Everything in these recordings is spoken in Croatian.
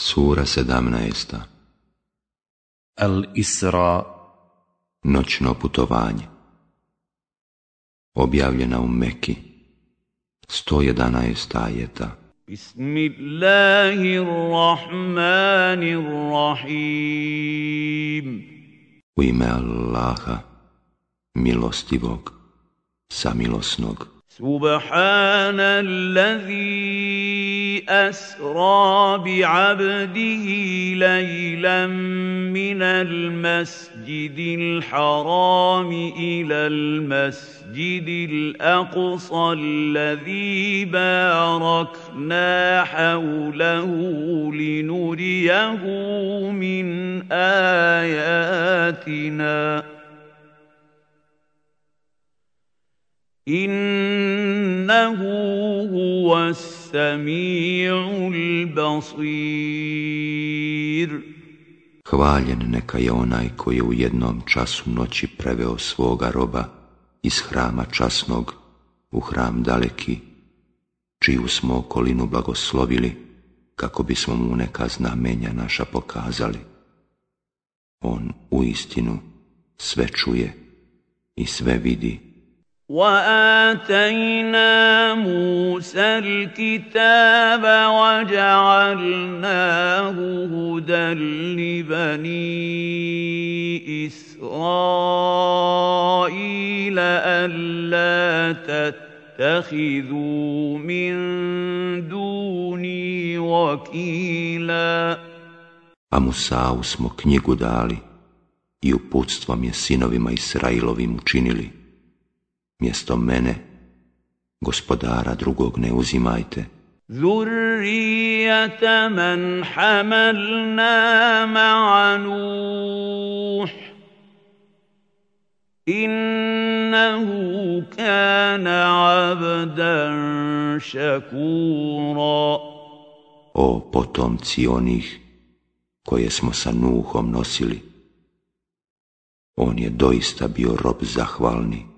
Sura 17. Al-Isra. Noćno putovanje. Objavljena u Meki 111 ajeta. Bismillahirrahmanirrahim. U ime Allaha milostivog samilosnog. Subhanallazim أسرى بعبده ليلا من المسجد الحرام إلى المسجد الأقصى الذي باركنا حوله لنريه من آياتنا. Innahu huwa sami'ul basir Hvaljen neka je onaj koji je u jednom času noći preveo svoga roba iz hrama časnog u hram daleki, čiju smo okolinu blagoslovili, kako bismo mu neka znamenja naša pokazali. On u istinu sve čuje i sve vidi. واتينا موسى الكتاب وجعلناه هدى لبني اسرائيل الا تتخذوا من دوني وكيلا A Musau smo knjigu dali i uputstvom je sinovima Israilovim učinili. Mjesto mene, gospodara drugog ne uzimajte. Zurrijata man hamalna ma'a Nuh. Innahu kana abdan šakura. O potomci onih koje smo sa Nuhom nosili, on je doista bio rob zahvalni.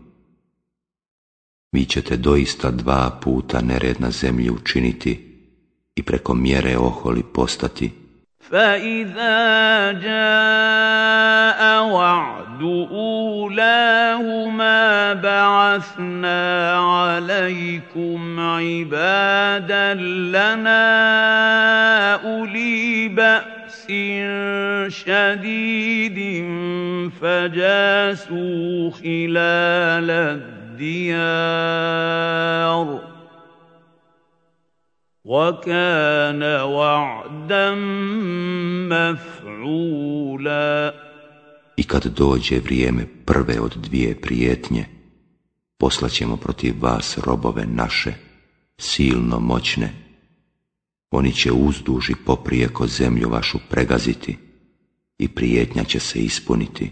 vi ćete doista dva puta nered na zemlji učiniti i preko mjere oholi postati. فَإِذَا جَاءَ وَعْدُ أُولَاهُمَا بَعَثْنَا عَلَيْكُمْ عِبَادًا لَنَا أُولِي بَأْسٍ شَدِيدٍ فَجَاسُوا خِلَالَ الديار وكان وعدا مفعولا I kad dođe vrijeme prve od dvije prijetnje, poslaćemo protiv vas robove naše, silno moćne. Oni će uzduži poprijeko zemlju vašu pregaziti i prijetnja će se ispuniti.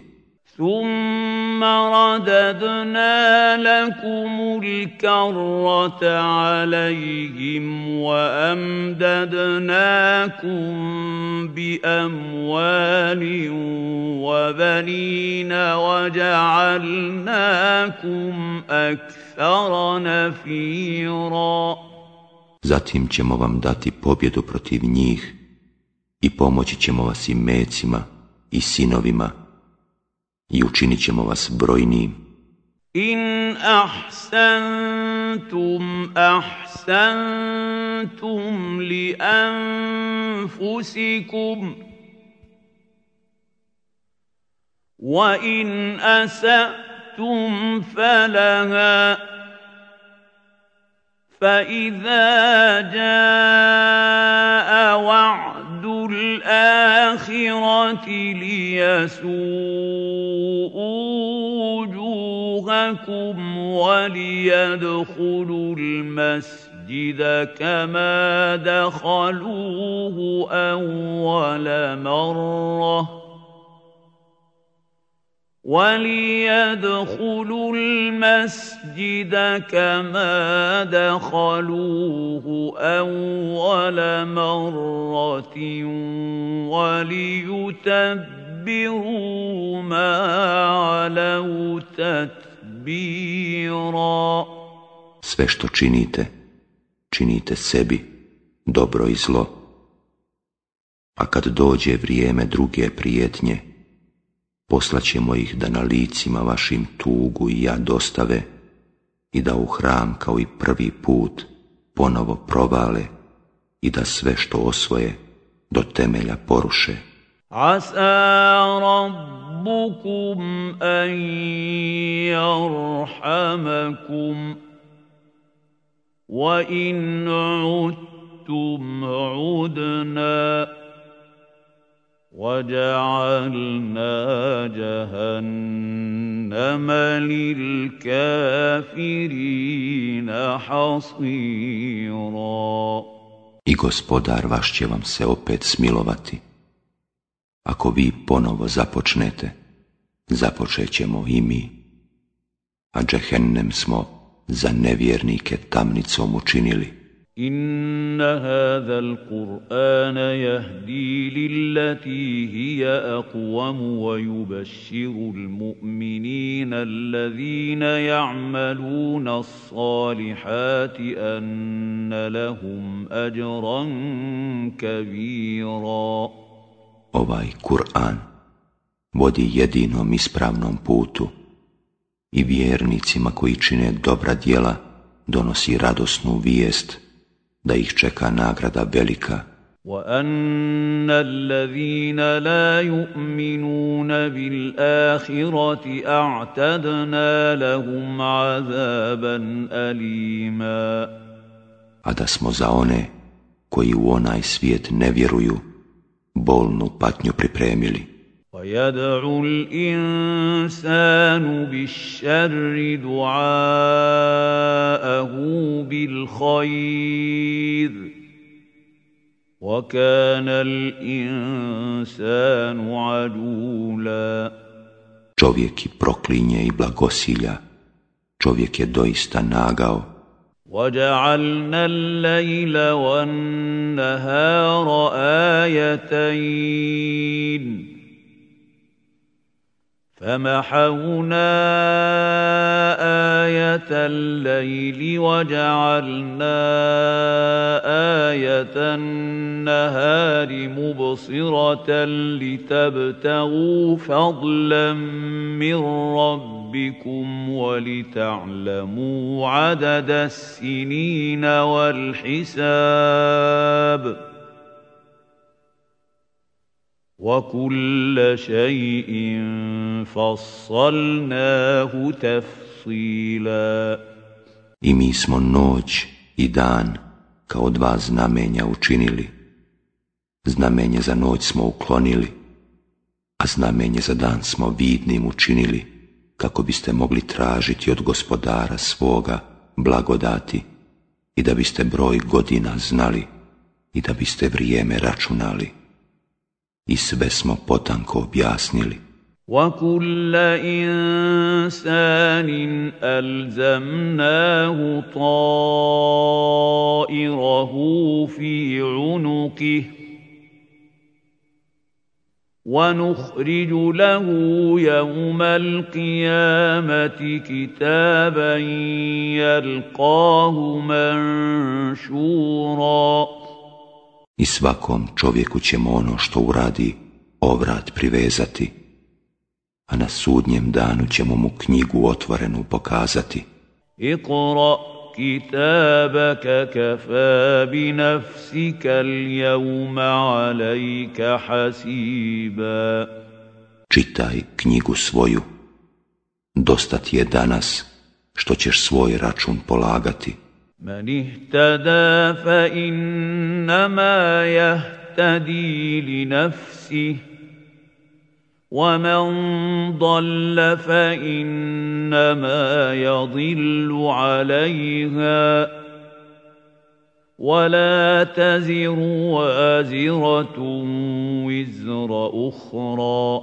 ثم رددنا لكم الكرة عليهم وأمددناكم بأموال وبنين وجعلناكم أكثر نفيرا Zatim ćemo vam dati pobjedu protiv njih i pomoći ćemo vas i mecima i sinovima i učinit ćemo vas brojnim. In ahsantum ahsantum li anfusikum wa in asatum falaha فإذا جاء وعد الآخرة وجوهكم وليدخلوا المسجد كما دخلوه أول مرة. وليدخلوا المسجد كما دخلوه أول مرة وليتبروا ما علوا تتبيرا Sve što činite, činite sebi, dobro i zlo. A kad dođe vrijeme druge prijetnje, poslaćemo ih da na licima vašim tugu i ja dostave i da u hram kao i prvi put ponovo provale i da sve što osvoje do temelja poruše. عسى ربكم أن يرحمكم وإن عدتم عدنا وجعلنا جهنم للكافرين حصيرا إي gospodar vaš će vam se opet smilovati. Ako vi ponovo započnete, započet ćemo i mi. A džehennem smo za nevjernike tamnicom učinili. إن هذا القرآن يهدي للتي هي أقوم ويبشر المؤمنين الذين يعملون الصالحات أن لهم أجرا كبيرا Ovaj Kur'an vodi jedinom ispravnom putu i vjernicima koji čine dobra djela donosi radosnu vijest da ih čeka nagrada velika. وأن الذين لا يؤمنون بالآخرة أعتدنا لهم عذابا أليما A da smo za one koji u onaj svijet ne vjeruju, bolnu patnju pripremili. ويدعو الإنسان بالشر دعاءه بالخير وكان الإنسان عجولا Čovjek i proklinje i blagosilja, čovjek je doista nagao. وجعلنا الليل والنهار آيتين. فمحونا آية الليل وجعلنا آية النهار مبصرة لتبتغوا فضلا من ربكم ولتعلموا عدد السنين والحساب وكل شيء فصلناه تفصيلا I mi smo noć i dan kao dva znamenja učinili. Znamenje za noć smo uklonili, a znamenje za dan smo vidnim učinili, kako biste mogli tražiti od gospodara svoga blagodati i da biste broj godina znali i da biste vrijeme računali. I sve smo potanko objasnili. وكل إنسان ألزمناه طائره في عنقه ونخرج له يوم القيامة كتابا يلقاه منشورا I svakom čovjeku ćemo ono što uradi ovrat privezati a na sudnjem danu ćemo mu knjigu otvorenu pokazati. Iqra kitabaka kafa bi nafsika al-yawma alayka hasiba. Čitaj knjigu svoju. Dosta ti je danas što ćeš svoj račun polagati. Man ihtada fa innama yahtadi li nafsihi ومن ضل فانما يضل عليها ولا تزر وازرة وزر أخرى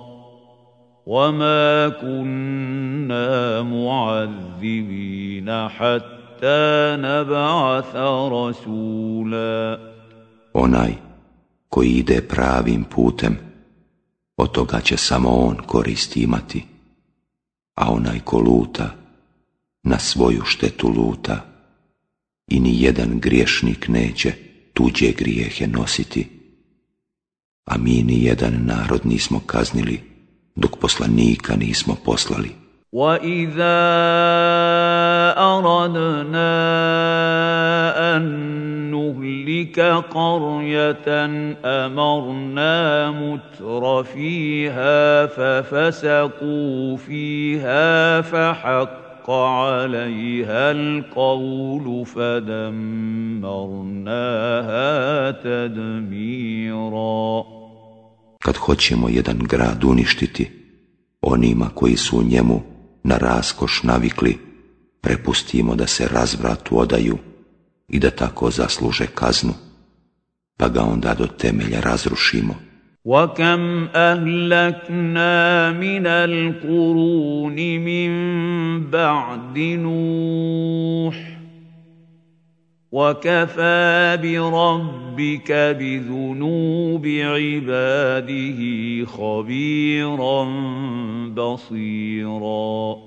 وما كنا معذبين حتى نبعث رسولا Onaj koji ide pravim putem, od toga će samo on koristi imati, a onaj ko luta, na svoju štetu luta i ni jedan griješnik neće tuđe grijehe nositi. A mi ni jedan narod nismo kaznili, dok poslanika nismo poslali. وَإِذَا أَرَدْنَا أَن نُّهْلِكَ قَرْيَةً أَمَرْنَا مُتْرَ فِيهَا فَفَسَقُوا فِيهَا فَحَقَّ حق عليها القول فدمرناها تدميرا Kad hoćemo jedan grad uništiti, onima koji su u njemu na raskoš navikli, prepustimo da se razvratu odaju i da tako zasluže kaznu, pa ga onda do temelja razrušimo. وكم اهلكنا من القرون من بعد نوح وكفى بربك بذنوب عباده خبيرا بصيرا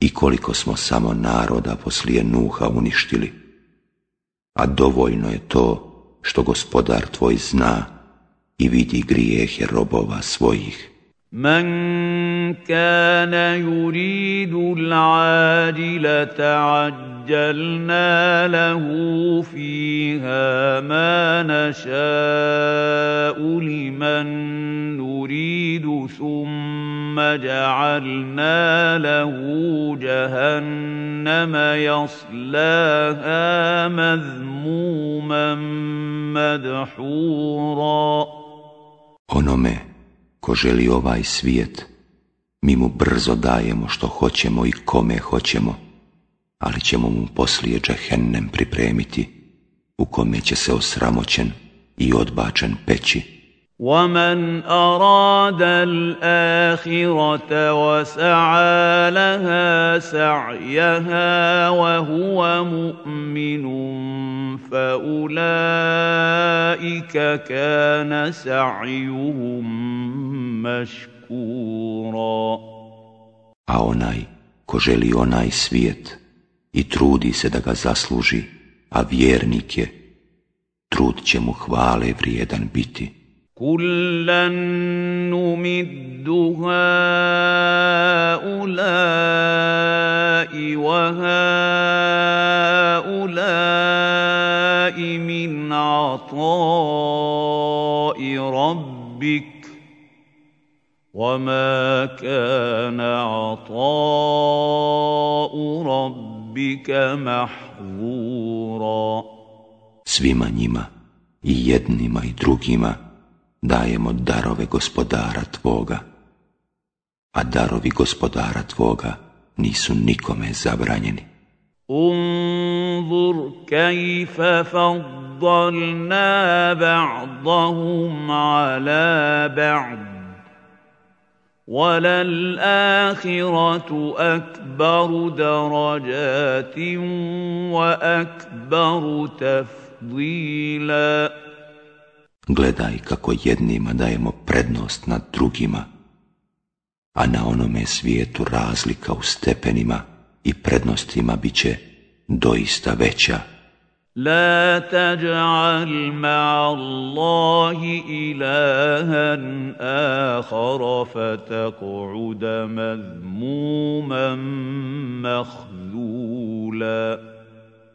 I koliko smo samo naroda poslije Nuha uništili, a dovoljno je to što gospodar tvoj zna i vidi grijehe robova svojih. من كان يريد العاجلة عجلنا له فيها ما نشاء لمن نريد ثم جعلنا له جهنم يصلاها مذموما مدحورا Onome ko želi ovaj svijet, mi mu brzo dajemo što hoćemo i kome hoćemo, ali ćemo mu poslije džehennem pripremiti, u kome će se osramoćen i odbačen peći. ومن أراد الآخرة وسعى لها سعيها وهو مؤمن فأولئك كان سعيهم مشكورا A onaj ko želi onaj svijet i trudi se da ga zasluži, a vjernik je, trud će mu hvale vrijedan biti. كلا نمد هؤلاء وهؤلاء من عطاء ربك وما كان عطاء ربك محظورا. Svima njima, i jednima i drugima, dajemo darove gospodara tvoga, a darovi gospodara tvoga nisu nikome zabranjeni. انظر كيف فضلنا بعضهم على بعض وللآخرة أكبر درجات وأكبر تفضيلاً Gledaj kako jednima dajemo prednost nad drugima, a na onome svijetu razlika u stepenima i prednostima bit će doista veća. La taj'al ma'a Allahi ilahan akhara fataq'uda madhmuman mahzula.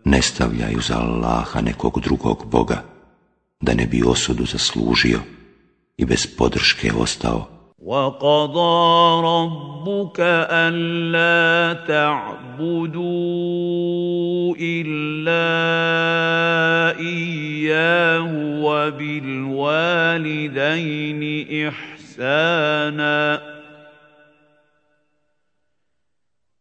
Ne stavljaju za Allaha nekog drugog Boga, da ne bi osudu zaslužio i bez podrške ostao. وَقَضَى رَبُّكَ أَلَّا تَعْبُدُوا إِلَّا إِيَّاهُ وَبِالْوَالِدَيْنِ إِحْسَانًا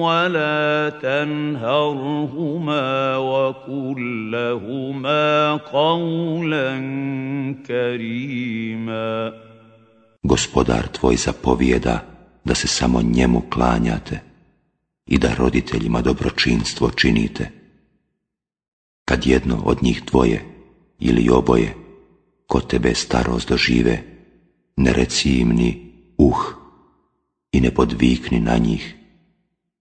ولا تنهرهما وقل لهما قولا كريما Gospodar tvoj zapovijeda da se samo njemu klanjate i da roditeljima dobročinstvo činite. Kad jedno od njih dvoje ili oboje ko tebe starost dožive, ne reci im ni uh i ne podvikni na njih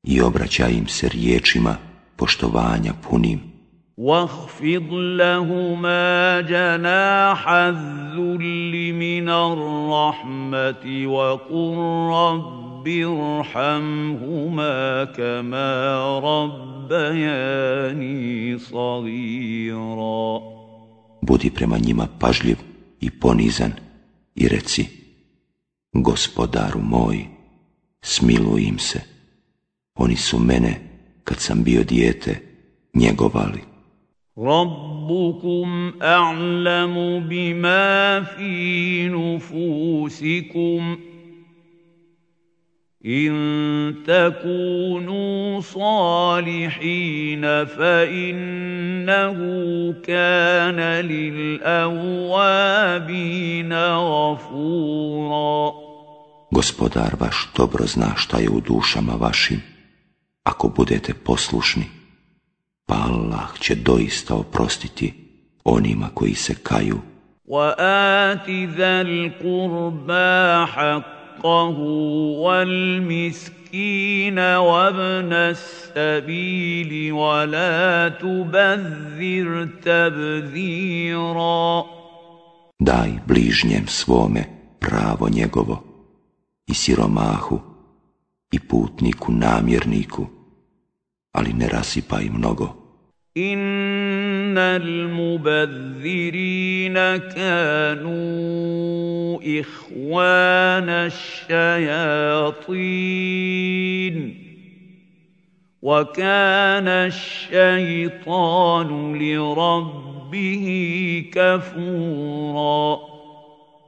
i obraćaj im se riječima poštovanja punim. واخفض لهما جناح الذل من الرحمة وقل رب ارحمهما كما ربياني صغيرا Budi prema njima pažljiv i ponizan i reci Gospodaru moj, smiluj im se. Oni su mene, kad sam bio dijete, njegovali. ربكم أعلم بما في نفوسكم إن تكونوا صالحين فإنه كان للأوابين غفورا Gospodar vaš dobro zna šta je u dušama vašim, ako budete poslušni, pa Allah će doista oprostiti onima koji se kaju. وآت ذا القربى حقه والمسكين وابن السبيل ولا تبذر تبذيرا Daj bližnjem svome pravo njegovo i siromahu i putniku namjerniku, ali ne rasipaj mnogo. إن المبذرين كانوا إخوان الشياطين وكان الشيطان لربه كفورا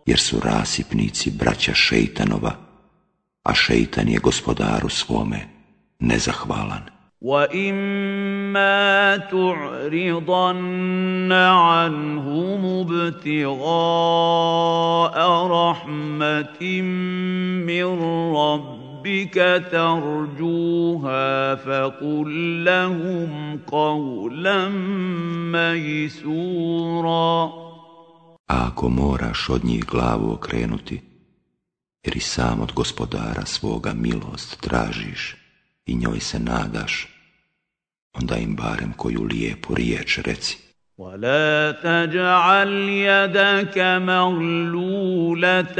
Jer su rasipnici braća šeitanova, a šeitan je gospodaru svome nezahvalan. وَإِمَّا تُعْرِضَنَّ عَنْهُمُ ابْتِغَاءَ رَحْمَةٍ مِّن رَّبِّكَ تَرْجُوهَا فَقُل لَّهُمْ قَوْلًا مَّيْسُورًا أَكُمُورَ شُدْنِي غَلَاوُ كْرَنُتِي jer i sam od gospodara svoga milost tražiš i njoj se nadaš, onda im barem koju lijepu riječ reci. ولا تجعل يدك مغلولة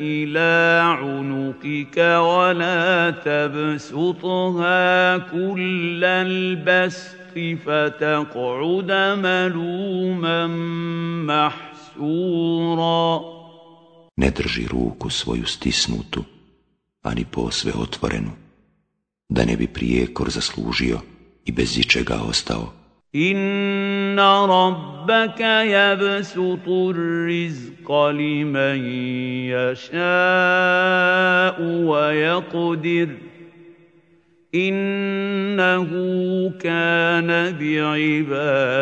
إلى عنقك ولا تبسطها كل البسط فتقعد ملوما محسورا ne drži ruku svoju stisnutu, ani posve otvorenu, da ne bi prijekor zaslužio i bez ičega ostao. Inna rabbaka yabsutu rizqa liman yasha'u wa yaqdir. Innahu kana bi'ibadihi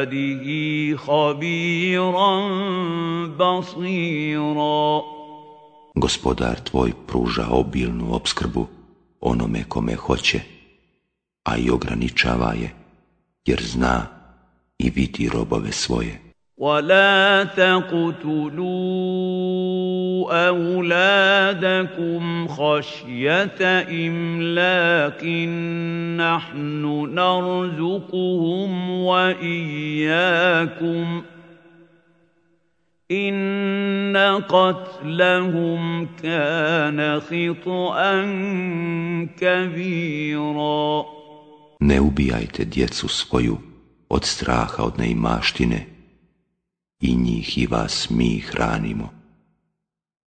khabiran basira Gospodar tvoj pruža obilnu opskrbu onome kome hoće, a i ograničava je, jer zna i vidi robove svoje. ولا تقتلوا أولادكم خشية إملاق نحن نرزقهم وإياكم إن إن قتلهم كان خطأ كبيرا Ne ubijajte djecu svoju od straha od neimaštine i njih i vas mi hranimo,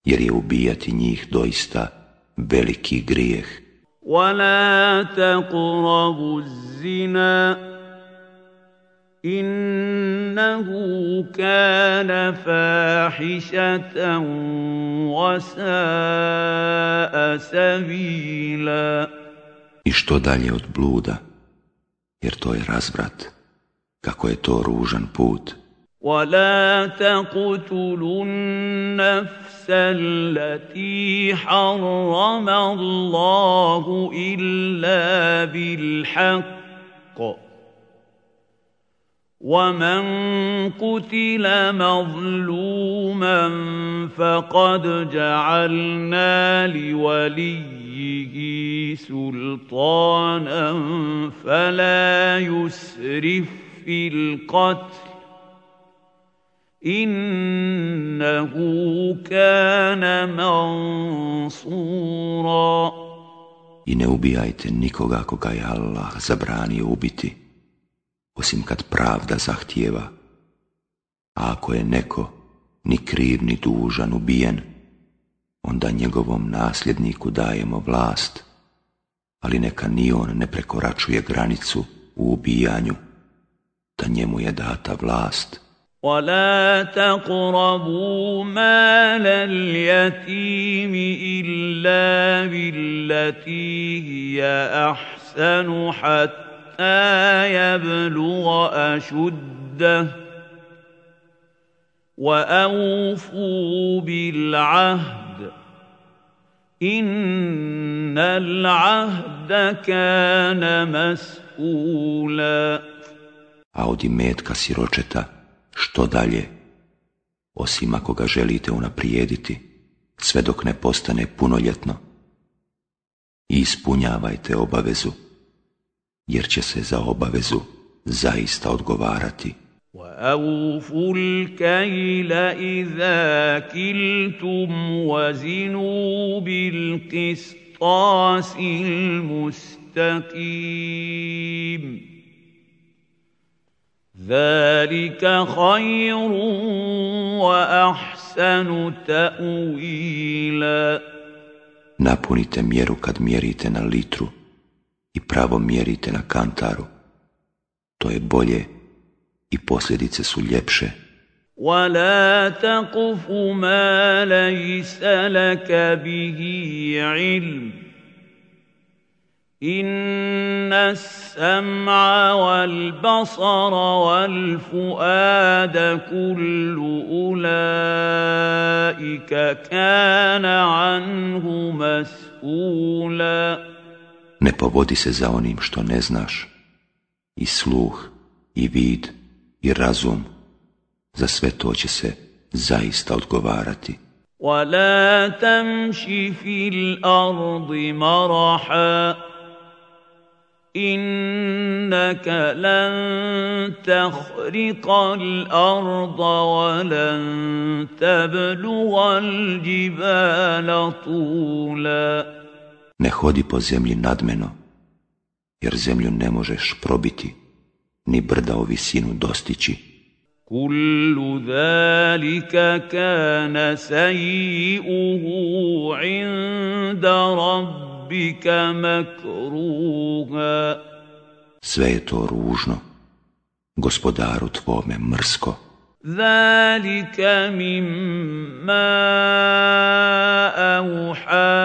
jer je ubijati njih doista veliki grijeh. ولا تقربوا الزنا إنه كان فاحشة وساء سبيلا. I što dalje od bluda, jer to je razvrat, kako je to ružan put. ولا تقتلوا النفس التي حرم الله إلا بالحق. ومن قتل مظلوما فقد جعلنا لوليه سلطانا فلا يسرف في القتل انه كان منصورا I ne ubijajte nikoga koga je Allah zabranio ubiti. osim kad pravda zahtijeva. A ako je neko ni kriv ni dužan ubijen, onda njegovom nasljedniku dajemo vlast, ali neka ni on ne prekoračuje granicu u ubijanju, da njemu je data vlast. ولا تقربوا مال اليتيم الا بالتي هي احسن حتى يبلغ اشده واوفوا بالعهد ان العهد كان مسؤولا a od imetka siročeta što dalje, osim ako ga želite unaprijediti, sve dok ne postane punoljetno. I ispunjavajte obavezu, jer će se za obavezu zaista odgovarati. وَأَوْفُوا الْكَيْلَ إِذَا كِلْتُمْ وَزِنُوا بِالْقِسْطَاسِ الْمُسْتَقِيمِ ذلك خير وأحسن تأويلا Napunite mjeru kad mjerite na litru i pravo mjerite na kantaru. To je bolje i posljedice su ljepše. ولا تقف ما ليس لك به علم إن السمع والبصر والفؤاد كل أولئك كان عنه مسؤولا Ne povodi se za onim što ne znaš, i sluh, i vid, i razum, za sve to će se zaista odgovarati. ولا تمش في الأرض مرحا إنك لن تخرق الأرض ولن تبلغ الجبال طولا ne hodi po zemlji nadmeno, jer zemlju ne možeš probiti, ni brda o visinu dostići. Kullu zalika kana saji'uhu inda rabbika makruha. Sve je to ružno, gospodaru tvome mrsko. ذلك مما اوحى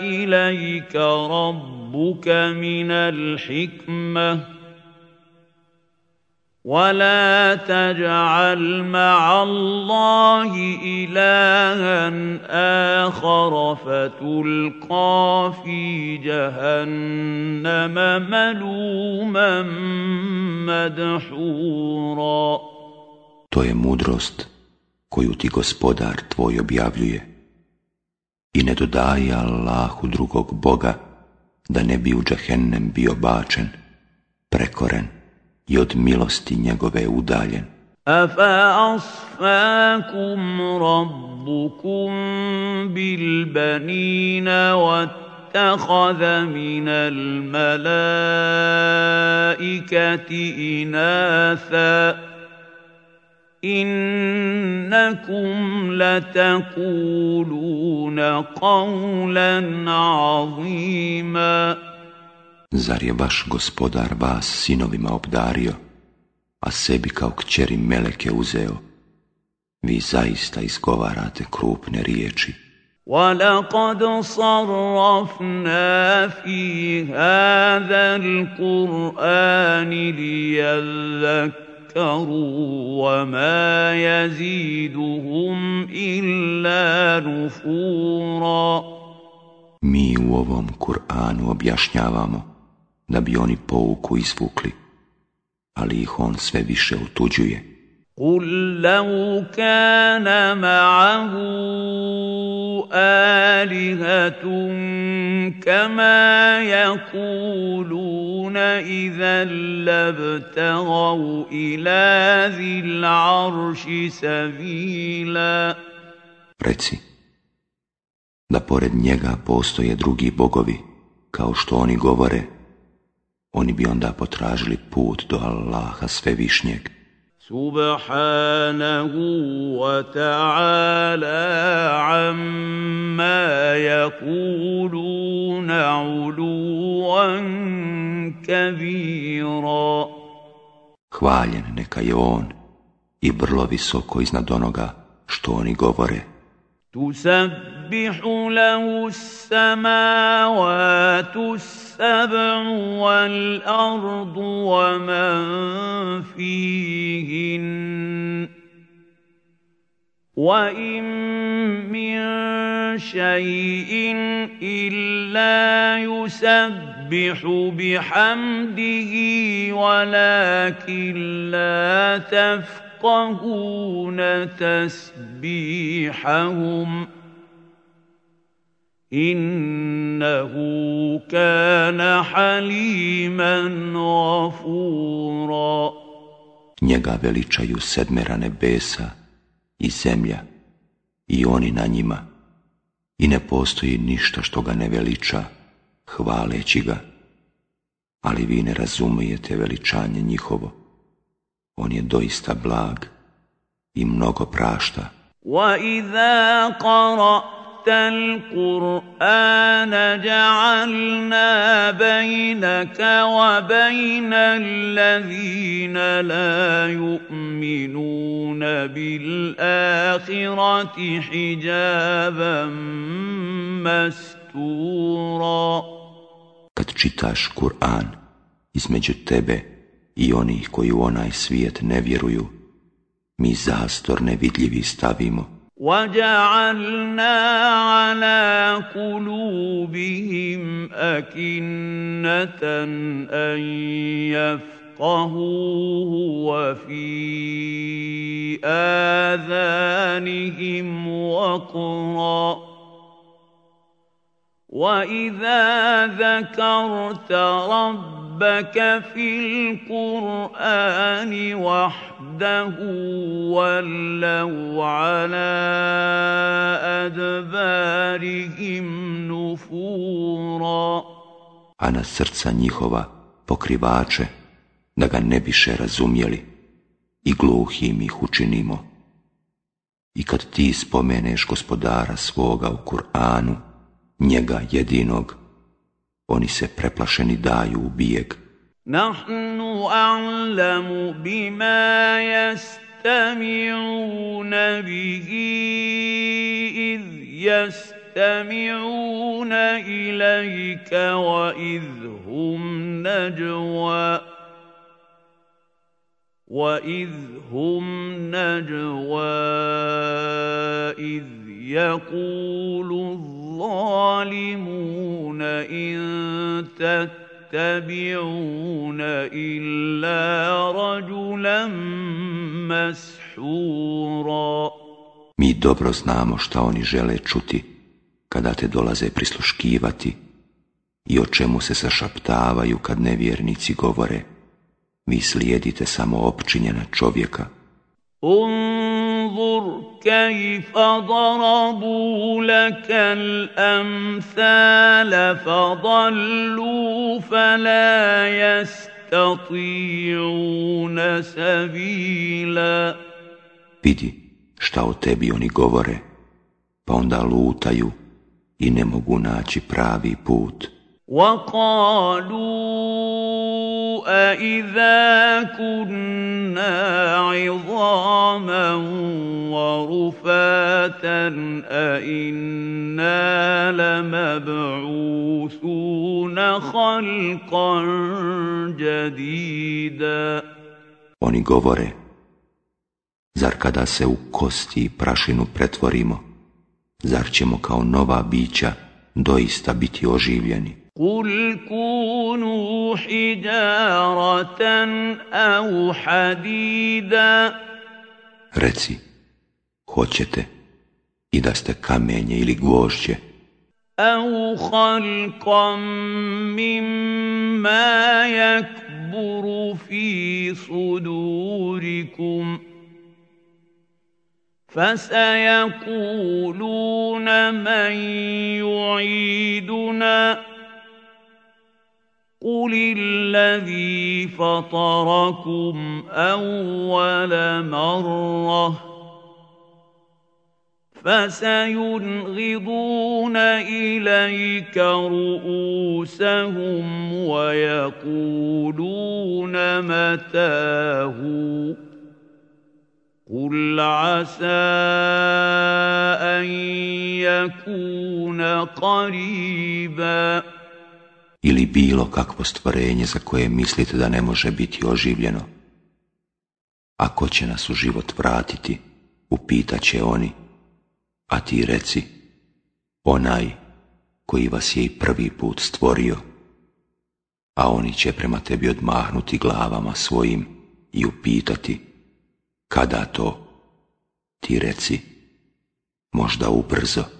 اليك ربك من الحكمه ولا تجعل مع الله الها اخر فتلقى في جهنم ملوما مدحورا To je mudrost koju ti gospodar tvoj objavljuje. I ne dodaje Allahu drugog Boga da ne bi u džahennem bio bačen, prekoren i od milosti njegove udaljen. أفأصفاكم ربكم بالبنين واتخذ من الملائكة إناثا إنكم لتقولون قولا عظيما Zar je vaš gospodar vas sinovima obdario, a sebi kao kćeri meleke uzeo? Vi zaista izgovarate krupne riječi. وَلَقَدْ صَرَّفْنَا فِي هَذَا الْقُرْآنِ لِيَذَّكَّرُوا وَمَا يَزِيدُهُمْ إِلَّا نُفُورًا Mi u ovom Kur'anu objašnjavamo da bi oni pouku izvukli, ali ih on sve više utuđuje. قل لو كان معه آلهة كما يقولون إذا لابتغوا إلى ذي العرش سبيلا Reci, da pored njega postoje drugi bogovi, kao što oni govore, oni bi onda potražili put do Allaha svevišnjeg. سبحانه وتعالى عما يقولون علوا كبيرا Hvaljen neka je on i brlo visoko iznad onoga što oni govore. Tu sabbihu lahu samavatu السبع والأرض ومن فيهن وإن من شيء إلا يسبح بحمده ولكن لا تفكر يفقهون تسبيحهم. إنه كان حليما غفورا Njega veličaju sedmera nebesa i zemlja i oni na njima i ne postoji ništa što ga ne veliča hvaleći ga ali vi ne razumijete veličanje njihovo on je doista blag i mnogo prašta. وَإِذَا قَرَأْتَ الْقُرْآنَ جَعَلْنَا بَيْنَكَ وَبَيْنَ الَّذِينَ لَا يُؤْمِنُونَ بِالْآخِرَةِ حِجَابًا مَسْتُورًا Kad čitaš Kur'an, između tebe i onih koji u onaj svijet ne vjeruju, mi zastor nevidljivi stavimo. وَجَعَلْنَا عَلَى قُلُوبِهِمْ أَكِنَّةً أَن يَفْقَهُوهُ وَفِي آذَانِهِمْ وَقْرًا. وَإِذَا ذَكَرْتَ رَبَّكَ ربك في القرآن وحده ولوا على أدبارهم نفورا A na srca njihova pokrivače, da ga ne biše razumjeli, i gluhim ih učinimo. I kad ti spomeneš gospodara svoga u Kur'anu, njega jedinog, oni se preplašeni daju u bijeg. Nahnu a'lamu bima yastami'una bihi iz yastami'una ilajka wa iz hum najwa وإذ هم نجوى إذ يقول إن تتبعون إلا رجلا مسحورا Mi dobro znamo šta oni žele čuti kada te dolaze prisluškivati i o čemu se sašaptavaju kad nevjernici govore. Vi slijedite samo opčinjena čovjeka انظر كيف ضربوا لك الامثال فضلوا فلا يستطيعون سبيلا Vidi šta o tebi oni govore, pa onda lutaju i ne mogu naći pravi put. وقالوا أإذا كنا عظاما ورفاتا أإنا لمبعوثون خلقا جديدا Oni govore, zar kada se u kosti i prašinu pretvorimo, zar ćemo kao nova bića doista biti oživljeni? قل كونوا حجارة أو حديدا. Reci, hoćete i da ste kamenje ili gvožđe, أو خلقا مما يكبر في صدوركم فسيقولون من يعيدنا قل الذي فطركم أول مرة فسينغضون إليك رؤوسهم ويقولون متاه قل عسى أن يكون قريباً ili bilo kakvo stvorenje za koje mislite da ne može biti oživljeno. Ako će nas u život vratiti, upitat će oni, a ti reci, onaj koji vas je i prvi put stvorio, a oni će prema tebi odmahnuti glavama svojim i upitati, kada to? Ti reci, možda ubrzo.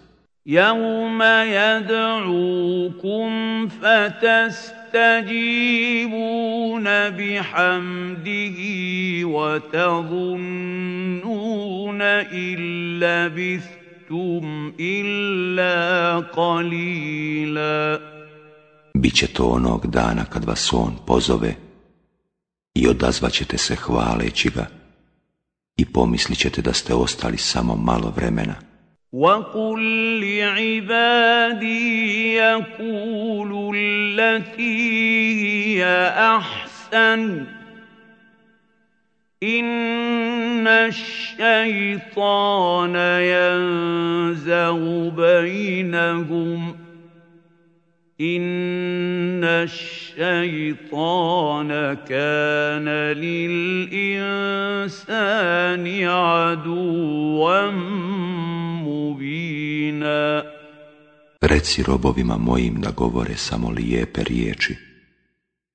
يوم يدعوكم فتستجيبون بحمده وتظنون إن لبثتم إلا قليلا Biće to onog dana kad vas on pozove i odazvaćete se hvaleći ga i pomislit ćete da ste ostali samo malo vremena. وقل لعبادي يقولوا التي هي احسن ان الشيطان ينزغ بينهم ان الشيطان كان للانسان عدوا مبينا Reci robovima mojim da govore samo lijepe riječi,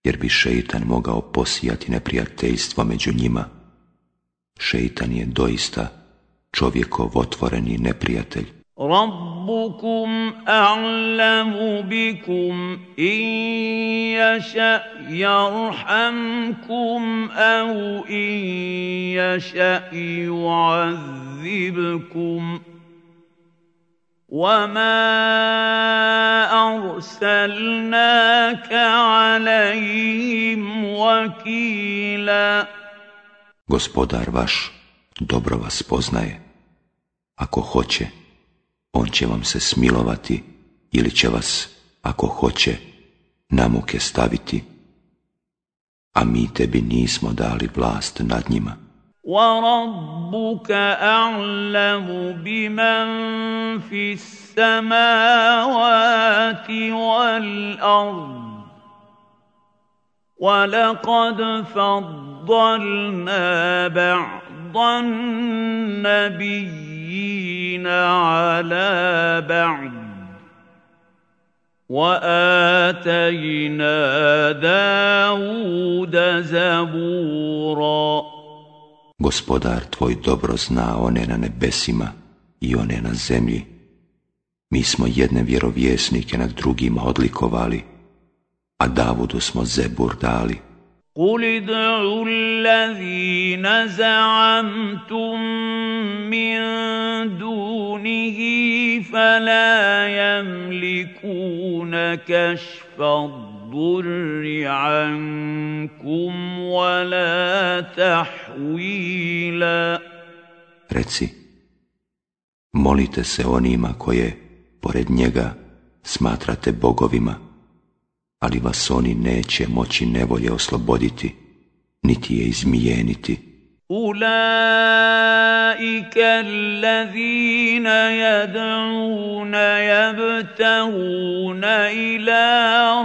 jer bi šeitan mogao posijati neprijateljstvo među njima. Šeitan je doista čovjekov otvoreni neprijatelj. ربكم اعلم بكم ان يشا يرحمكم أو ان يشا يعذبكم وما ارسلناك عليهم وكيلا Gospodar vaš dobro vas poznaje. Ako hoće, on će vam se smilovati ili će vas, ako hoće, na muke staviti. A mi tebi nismo dali vlast nad njima. وربك اعلم بمن في السماوات والارض ولقد فضلنا بعض النبيين على بعض واتينا داود زبورا Gospodar tvoj dobro zna one na nebesima i one na zemlji. Mi smo jedne vjerovjesnike nad drugima odlikovali, a Davudu smo zebur dali. قل ادعوا الذين زعمتم من دونه فلا يملكون كشف الضر عنكم ولا تحويلا Reci, molite se onima koje, pored njega, smatrate bogovima, ali vas oni neće moći nevolje osloboditi, niti je izmijeniti. أولئك الذين يدعون يبتغون إلى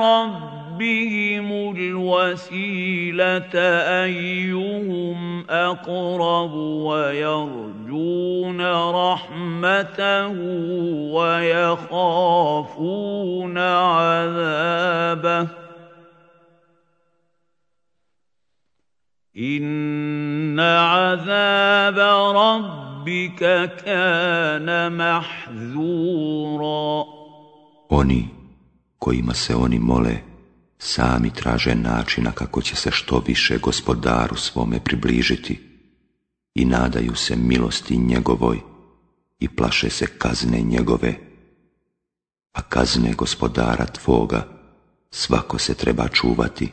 ربهم الوسيلة أيهم أقرب ويرجون رحمته ويخافون عذابه. إن عذاب ربك كان محذورا. Oni kojima se oni mole, Sami traže načina kako će se što više gospodaru svome približiti i nadaju se milosti njegovoj i plaše se kazne njegove. A kazne gospodara tvoga svako se treba čuvati.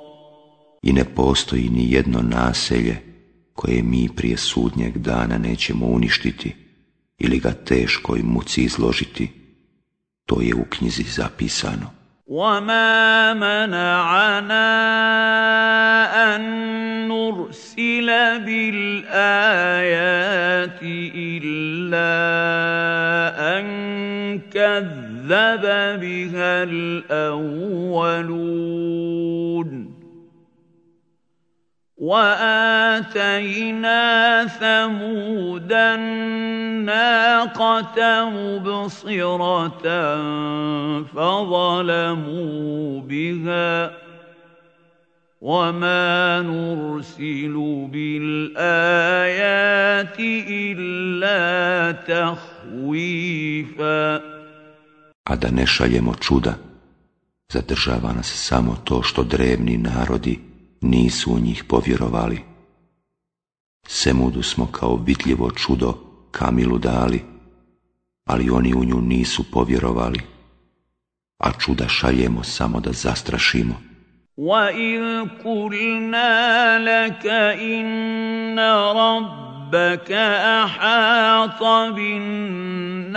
I ne postoji ni jedno naselje koje mi prije sudnjeg dana nećemo uništiti ili ga teškoj muci izložiti. To je u knjizi zapisano. وما منعنا أن نرسل بالآيات إلا أن كذب بها الأولون وآتينا ثمود الناقة مبصرة فظلموا بها وما نرسل بالآيات إلا تخويفا. A da ne šaljemo čuda, zadržava nas samo to što drevni narodi nisu u njih povjerovali. Semudu smo kao vidljivo čudo Kamilu dali, ali oni u nju nisu povjerovali, a čuda šaljemo samo da zastrašimo. وَإِذْ قُلْنَا لَكَ إِنَّ رَبَّكَ أَحَاطَ بِالنَّاسِ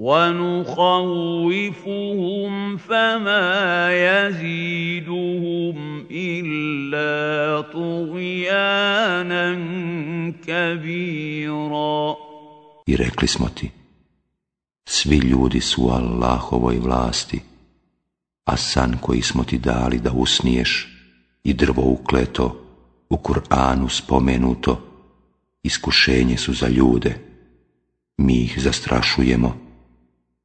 ونخوفهم فما يزيدهم إلا طغيانا كبيرا I rekli smo ti, svi ljudi su u Allahovoj vlasti, a san koji smo ti dali da usniješ i drvo ukleto, u Kur'anu spomenuto, iskušenje su za ljude. Mi ih zastrašujemo,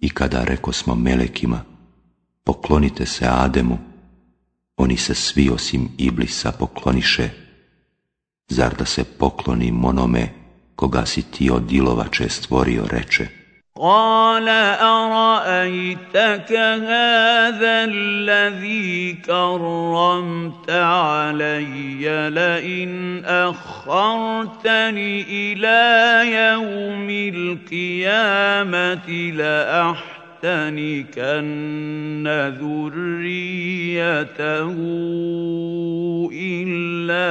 I kada reko smo melekima, poklonite se Ademu, oni se svi osim Iblisa pokloniše, Zar da se poklonim onome koga si ti od dilovače stvorio, reče قال أرأيتك هذا الذي كرمت علي لئن أخرتني إلى يوم القيامة لأحتنكن ذريته إلا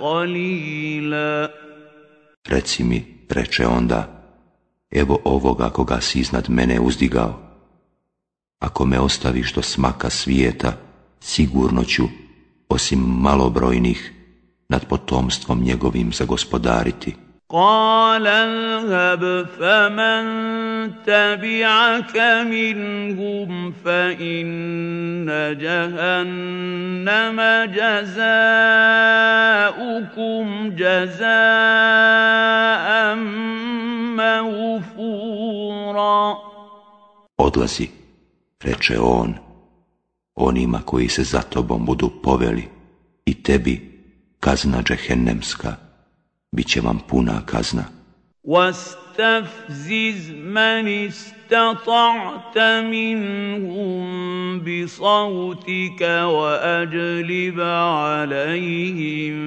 قليلا. Reci mi, evo ovoga koga si iznad mene uzdigao. Ako me ostaviš do smaka svijeta, sigurno ću, osim malobrojnih, nad potomstvom njegovim zagospodariti. قال اذهب فمن تبعك منهم فإن جهنم جزاؤكم جزاء موفورا Odlazi, reče on, onima koji se za tobom budu poveli i tebi kazna džehennemska Bit će vam puna kazna. واستفزز من استطعت منهم بصوتك واجلب عليهم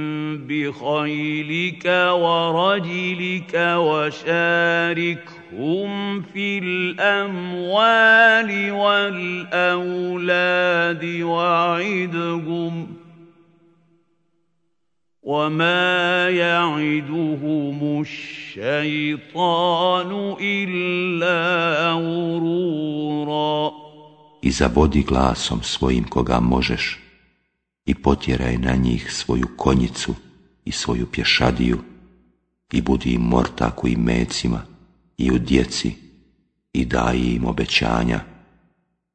بخيلك ورجلك وشاركهم في الاموال والاولاد وعدهم وما يعدهم الشيطان إلا غرورا I zabodi glasom svojim koga možeš i potjeraj na njih svoju konjicu i svoju pješadiju i budi im mortaku i mecima i u djeci i daj im obećanja,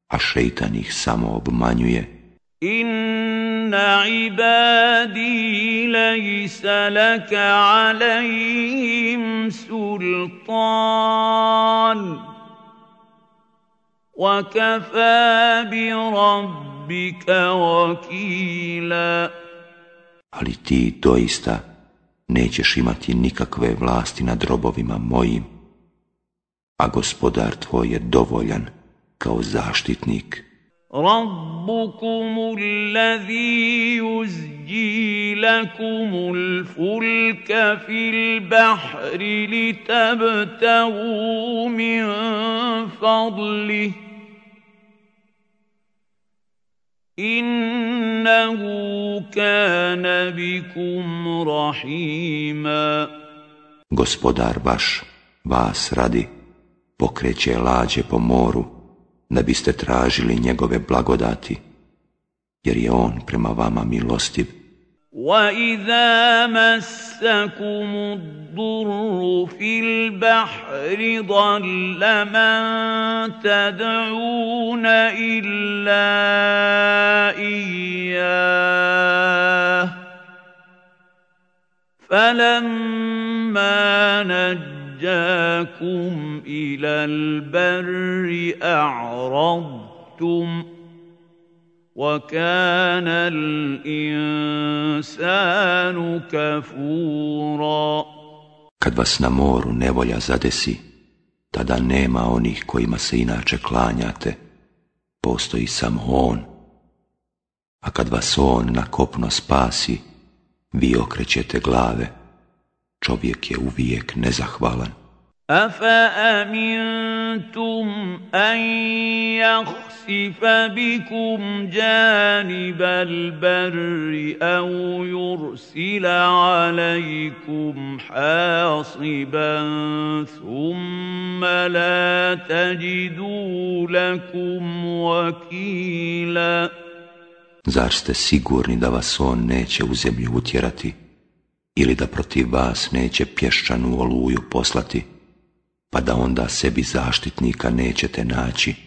a šeitan ih samo obmanjuje. إن عبادي ليس لك عليهم سلطان وكفى بربك وكيلا Ali ti doista nećeš imati nikakve vlasti nad robovima mojim, a gospodar tvoj je dovoljan kao zaštitnik. ربكم الذي يزجي لكم الفلك في البحر لتبتغوا من فضله إنه كان بكم رحيما. Gospodar vaš vas radi pokreće lađe po moru da biste tražili njegove blagodati, jer je on prema vama milostiv. وَإِذَا مَسَّكُمُ الضُّرُّ فِي الْبَحْرِ ضَلَّ مَن تَدْعُونَ إِلَّا إِيَّاهُ فَلَمَّا نَجَّاكُمْ إِلَى الْبَرِّ أَعْرَضْتُمْ وَكَانَ الْإِنسَانُ كَفُورًا Kad vas na moru nevolja zadesi, tada nema onih kojima se inače klanjate, postoji samo on. A kad vas on na kopno spasi, vi okrećete glave. Čovjek je uvijek nezahvalan. أَفَأَمِنْتُمْ أَنْ يَخْسِفَ بِكُمْ جَانِبَ الْبَرِّ أَوْ يُرْسِلَ عَلَيْكُمْ حَاصِبًا ثُمَّ لَا تَجِدُوا لَكُمْ وَكِيلًا Zar ste sigurni da vas on neće u zemlju utjerati ili da protiv vas neće pješčanu oluju poslati, pa da onda sebi zaštitnika nećete naći?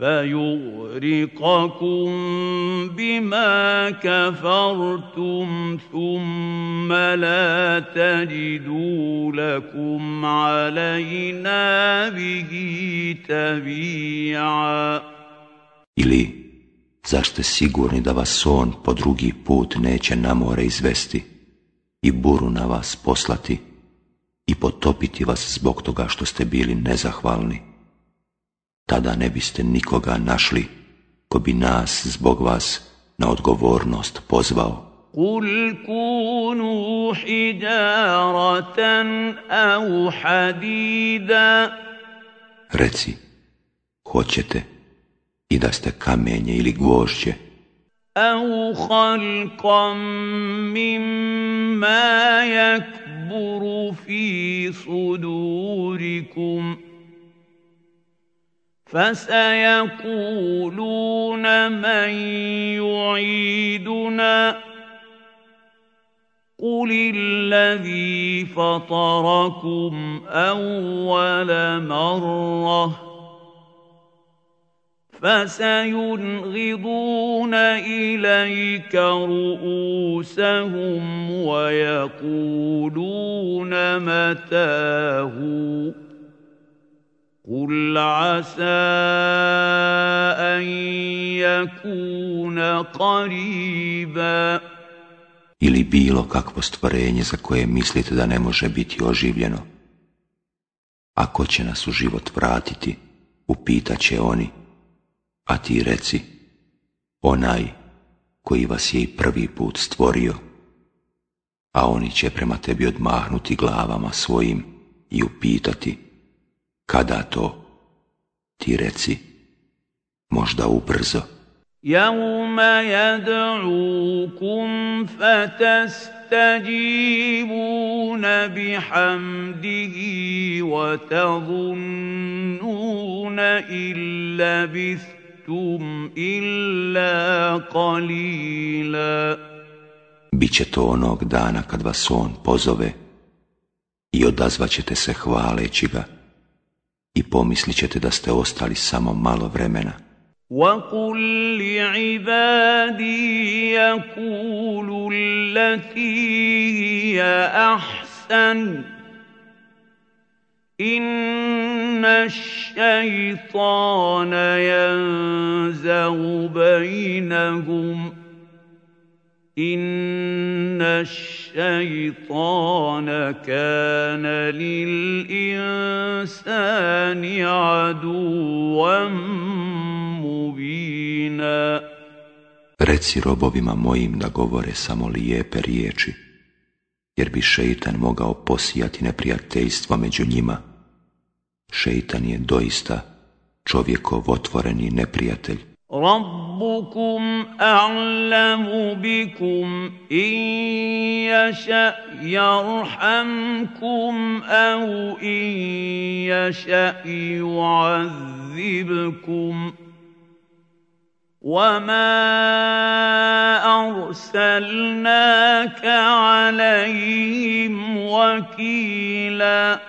فيغرقكم بما كفرتم ثم لا تجدوا لكم علينا به تبيعا Ili, zašto sigurni da vas son po drugi put neće na more izvesti i buru na vas poslati i potopiti vas zbog toga što ste bili nezahvalni? tada ne biste nikoga našli ko bi nas zbog vas na odgovornost pozvao. قل كونوا حجارة أو حديدا Reci, hoćete i da ste kamenje ili gvožđe. أو خلقا مما يكبر في صدوركم فسيقولون من يعيدنا قل الذي فطركم أول مرة فسينغضون إليك رؤوسهم ويقولون متاه قل عسى أن يكون قريبا ili bilo kakvo stvorenje za koje mislite da ne može biti oživljeno. Ako će nas u život vratiti, upitat će oni, a ti reci, onaj koji vas je i prvi put stvorio, a oni će prema tebi odmahnuti glavama svojim i upitati, kada to? Ti reci, možda ubrzo. يوم يدعوكم فتستجيبون بحمده وتظنون إن لبثتم إلا قليلا Biće to onog dana kad vas on pozove i odazvaćete se hvaleći ga i pomislit ćete da ste ostali samo malo vremena. وَقُلْ لِعِبَادِي يَقُولُوا الَّتِي هِيَ أَحْسَنُ إِنَّ الشَّيْطَانَ يَنزَغُ بَيْنَهُمْ إِنَّ الشَّيْطَانَ كَانَ لِلْإِنسَانِ عَدُوًّا مُبِينًا Reci robovima mojim da govore samo lijepe riječi, jer bi šeitan mogao posijati neprijateljstvo među njima. Šeitan je doista čovjekov otvoreni neprijatelj. ربكم أعلم بكم إن يشأ يرحمكم أو إن يشأ يعذبكم وما أرسلناك عليهم وكيلا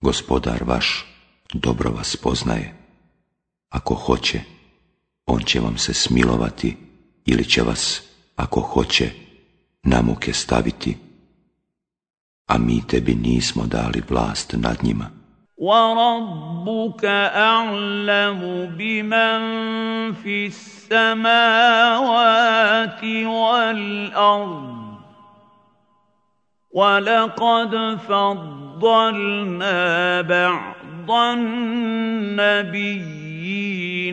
Gospodar vaš dobro vas poznaje. Ako hoće, on će vam se smilovati ili će vas, ako hoće, na muke staviti, a mi tebi nismo dali vlast nad njima. وَرَبُّكَ أَعْلَمُ بِمَنْ فِي السَّمَاوَاتِ وَالْأَرْضِ وَلَقَدْ فَضَّلْنَا بَعْضَ النَّبِيِّينَ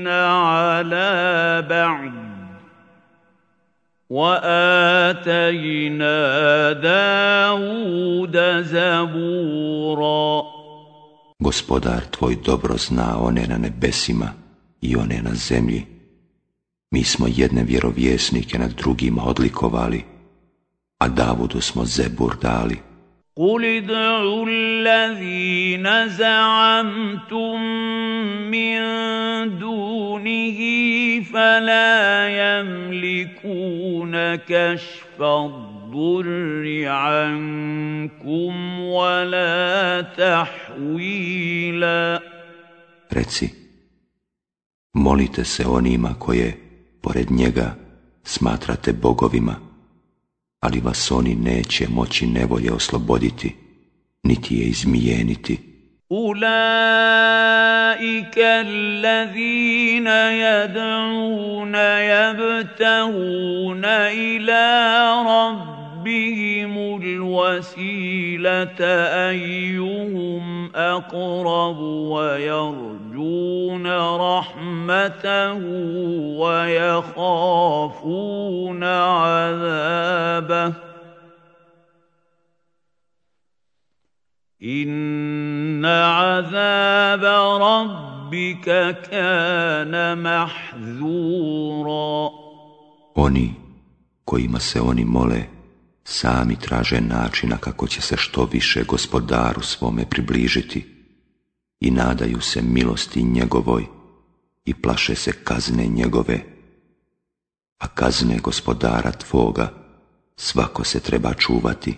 عَلَى بَعْضٍ وَآتَيْنَا دَاوُودَ زَبُورًا Gospodar tvoj dobro zna one na nebesima i one na zemlji. Mi smo jedne vjerovjesnike nad drugima odlikovali, a Davudu smo zebur dali. قل ادعوا الذين زعمتم من دونه فلا يملكون كشف الضر عنكم ولا تحويلا Reci, molite se onima koje, pored njega, smatrate bogovima ali vas oni neće moći nevolje osloboditi, niti je izmijeniti. أولئك الذين يدعون يبتغون إلى ربهم الوسيلة أيهم أقرب ويرجون رحمته ويخافون عذابه إن عذاب ربك كان محذورا. Oni kojima se oni mole, sami traže načina kako će se što više gospodaru svome približiti i nadaju se milosti njegovoj i plaše se kazne njegove, a kazne gospodara tvoga svako se treba čuvati.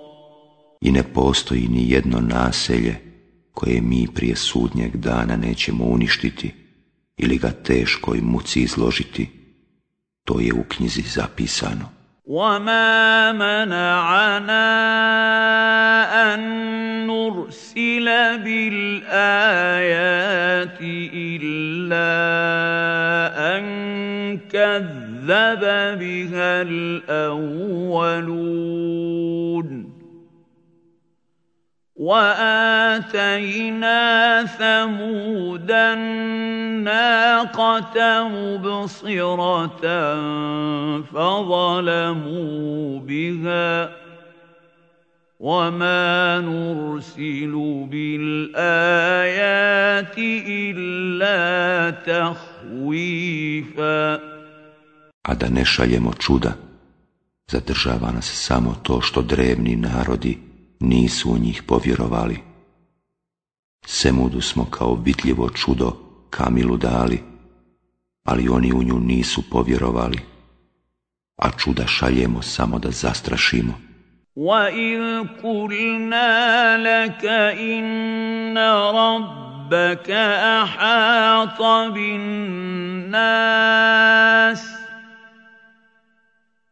I ne postoji ni jedno naselje koje mi prije sudnjeg dana nećemo uništiti ili ga teškoj muci izložiti. To je u knjizi zapisano. وما منعنا أن نرسل بالآيات إلا أن كذب بها الأولون وآتينا ثمود الناقة مبصرة فظلموا بها وما نرسل بالآيات إلا تخويفا. A da ne šaljemo čuda, zadržava nas samo to što drevni narodi nisu u njih povjerovali. Semudu smo kao vidljivo čudo Kamilu dali, ali oni u nju nisu povjerovali, a čuda šaljemo samo da zastrašimo. وَإِذْ قُلْنَا لَكَ إِنَّ رَبَّكَ أَحَاطَ بِالنَّاسِ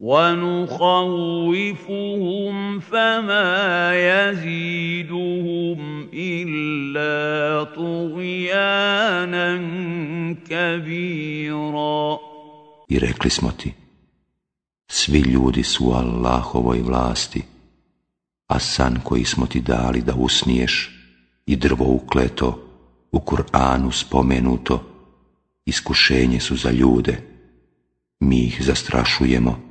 ونخوفهم فما يزيدهم إلا طغيانا كبيرا I rekli smo ti, svi ljudi su u Allahovoj vlasti, a san koji smo ti dali da usniješ i drvo ukleto, u Kur'anu spomenuto, iskušenje su za ljude, mi ih zastrašujemo,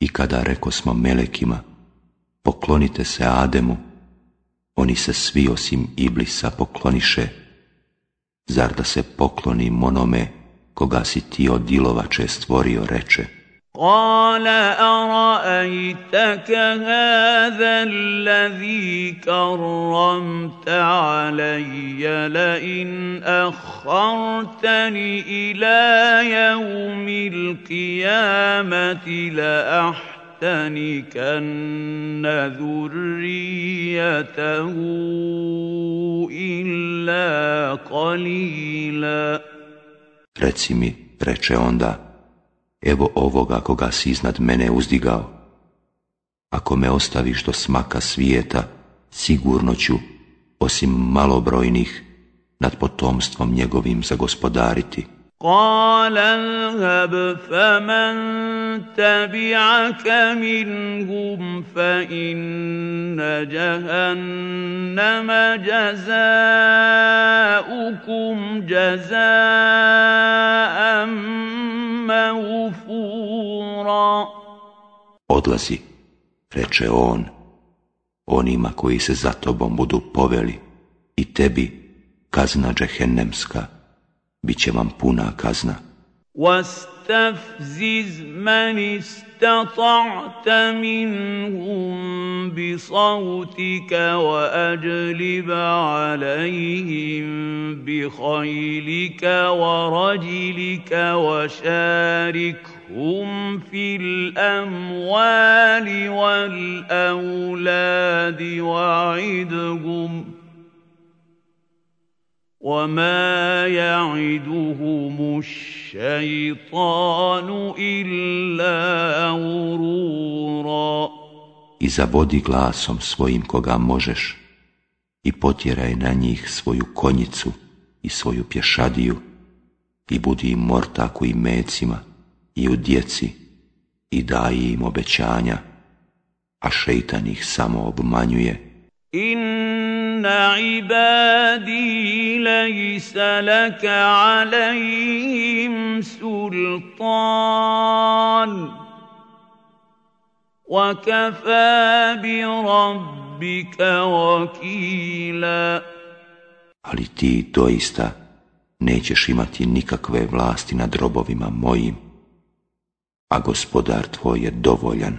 I kada reko smo melekima, poklonite se Ademu, oni se svi osim Iblisa pokloniše, zar da se pokloni onome koga si ti od dilovače stvorio, reče. قال أرأيتك هذا الذي كرمت علي لئن أخرتني إلى يوم القيامة لأحتنكن ذريته إلا قليلا. Reci mi, evo ovoga koga si iznad mene uzdigao. Ako me ostaviš do smaka svijeta, sigurno ću, osim malobrojnih, nad potomstvom njegovim zagospodariti. قال اذهب فمن تبعك منهم فإن جهنم جزاؤكم جزاء موفورا Odlazi, reče on, onima koji se za tobom budu poveli i tebi kazna džehennemska bit će vam puna kazna. واستفزز من استطعت منهم بصوتك واجلب عليهم بخيلك ورجلك وشاركهم في الاموال والاولاد وعدهم وما يعدهم الشيطان إلا غرورا I zavodi glasom svojim koga možeš i potjeraj na njih svoju konjicu i svoju pješadiju i budi im mortaku i mecima i u djeci i daj im obećanja, a šeitan ih samo obmanjuje. إن عبادي ليس لك عليهم سلطان وكفى بربك وكيلا Ali ti doista nećeš imati nikakve vlasti nad robovima mojim, a gospodar tvoj je dovoljan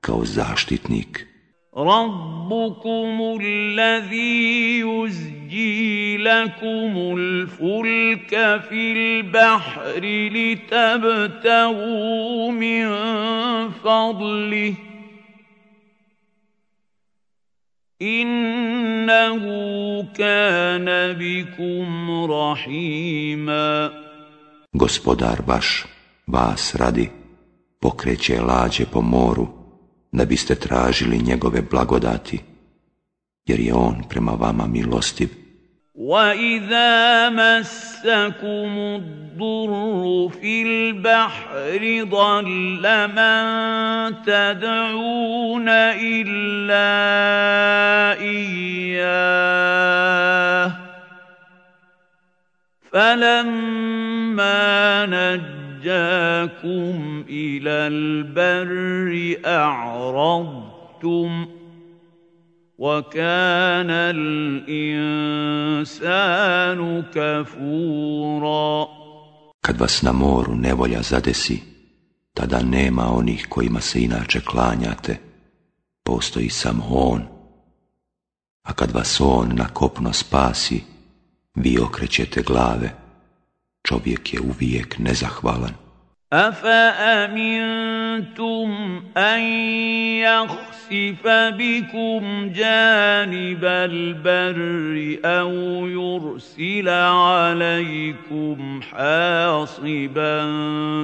kao zaštitnik. ربكم الذي يزجي لكم الفلك في البحر لتبتغوا من فضله إنه كان بكم رحيما. Gospodar vaš vas radi pokreće lađe po moru da biste tražili njegove blagodati, jer je on prema vama milostiv. وَإِذَا مَسَّكُمُ الضُّرُّ فِي الْبَحْرِ ضَلَّ مَن تَدْعُونَ إِلَّا إِيَّاهُ فَلَمَّا نَجَّاكُمْ نجاكم إلى البر أعرضتم وكان الإنسان كفورا Kad vas na moru nevolja zadesi, tada nema onih kojima se inače klanjate, postoji samo On. A kad vas On na kopno spasi, vi okrećete glave, Čovjek je uvijek nezahvalan. أفأمنتم أن يخسف بكم جانب البر أو يرسل عليكم حاصبا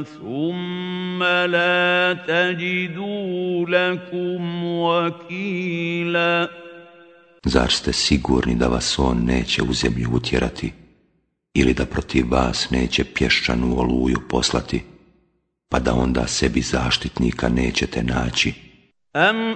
ثم لا تجدوا لكم وكيلا Zar ste sigurni da vas on neće u zemlju utjerati ili da protiv vas neće pješčanu oluju poslati, pa da onda sebi zaštitnika nećete naći. Am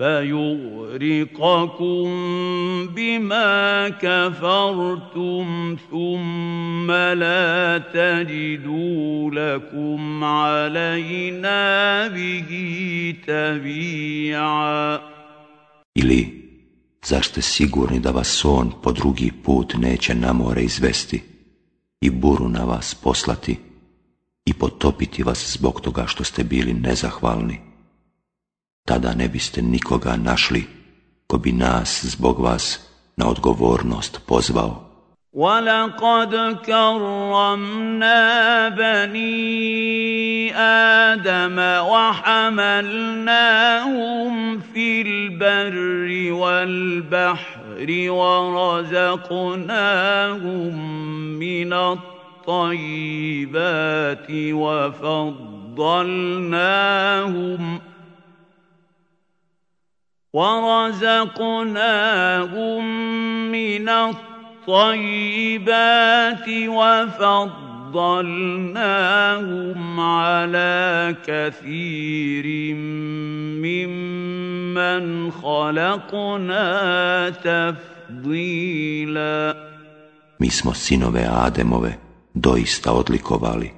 فيغرقكم بما كفرتم ثم لا تجدوا لكم علينا به تبيعا Ili, zašto sigurni da vas on po drugi put neće na more izvesti i buru na vas poslati i potopiti vas zbog toga što ste bili nezahvalni? Tada ne biste nikoga našli ko bi nas zbog vas na odgovornost pozvao. وَلَقَدْ كَرَّمْنَا بَنِي آدَمَ وَحَمَلْنَاهُمْ فِي الْبَرِّ وَالْبَحْرِ وَرَزَقْنَاهُمْ مِنَ الطَّيِّبَاتِ وَفَضَّلْنَاهُمْ ورزقناهم من الطيبات وفضلناهم على كثير ممن خلقنا تفضيلا Mi smo sinove Ademove doista odlikovali.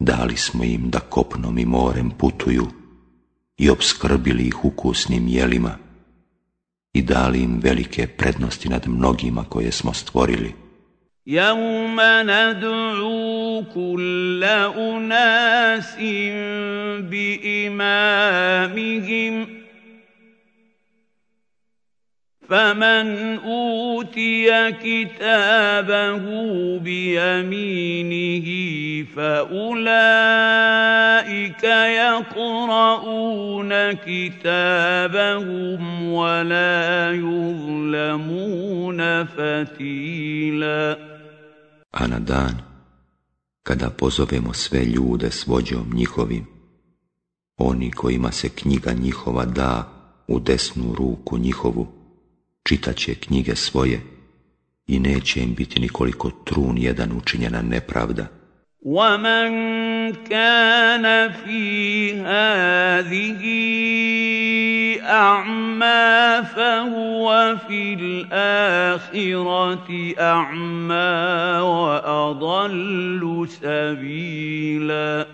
Dali smo im da kopnom i morem putuju i obskrbili ih ukusnim jelima i dali im velike prednosti nad mnogima koje smo stvorili. يَوْمَ نَدْعُو كُلَّ أُنَاسٍ بِإِمَامِهِمْ فمن اوتي كتابه بيمينه فاولئك يقرؤون كتابهم ولا يظلمون فتيلا A na dan, kada pozovemo sve ljude s vođom njihovim, oni kojima se knjiga njihova da u desnu ruku njihovu, čitat će knjige svoje i neće im biti nikoliko trun jedan učinjena nepravda. وَمَنْ كَانَ فِي هَذِهِ أَعْمَى فَهُوَ فِي الْآخِرَةِ أَعْمَى وَأَضَلُّ سَبِيلًا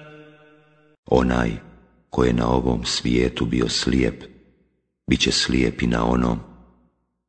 Onaj ko je na ovom svijetu bio slijep, bit će slijep i na onom,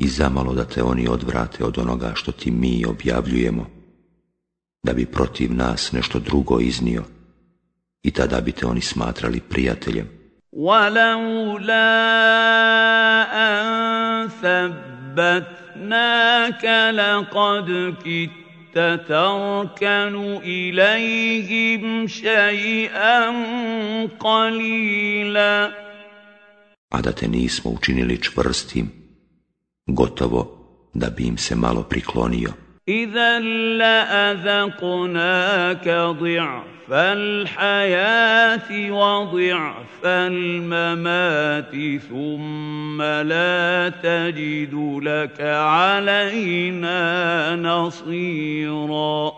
i zamalo da te oni odvrate od onoga što ti mi objavljujemo, da bi protiv nas nešto drugo iznio i tada bi te oni smatrali prijateljem. وَلَوْلَا أَن ثَبَّتْنَاكَ لَقَدْ كِدتَّ تَرْكَنُ إِلَيْهِمْ شَيْئًا قَلِيلًا A da te nismo učinili čvrstim, gotovo da bi im se malo priklonio. wa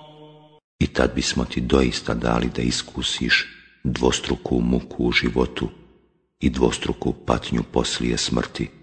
I tad bismo ti doista dali da iskusiš dvostruku muku u životu i dvostruku patnju poslije smrti.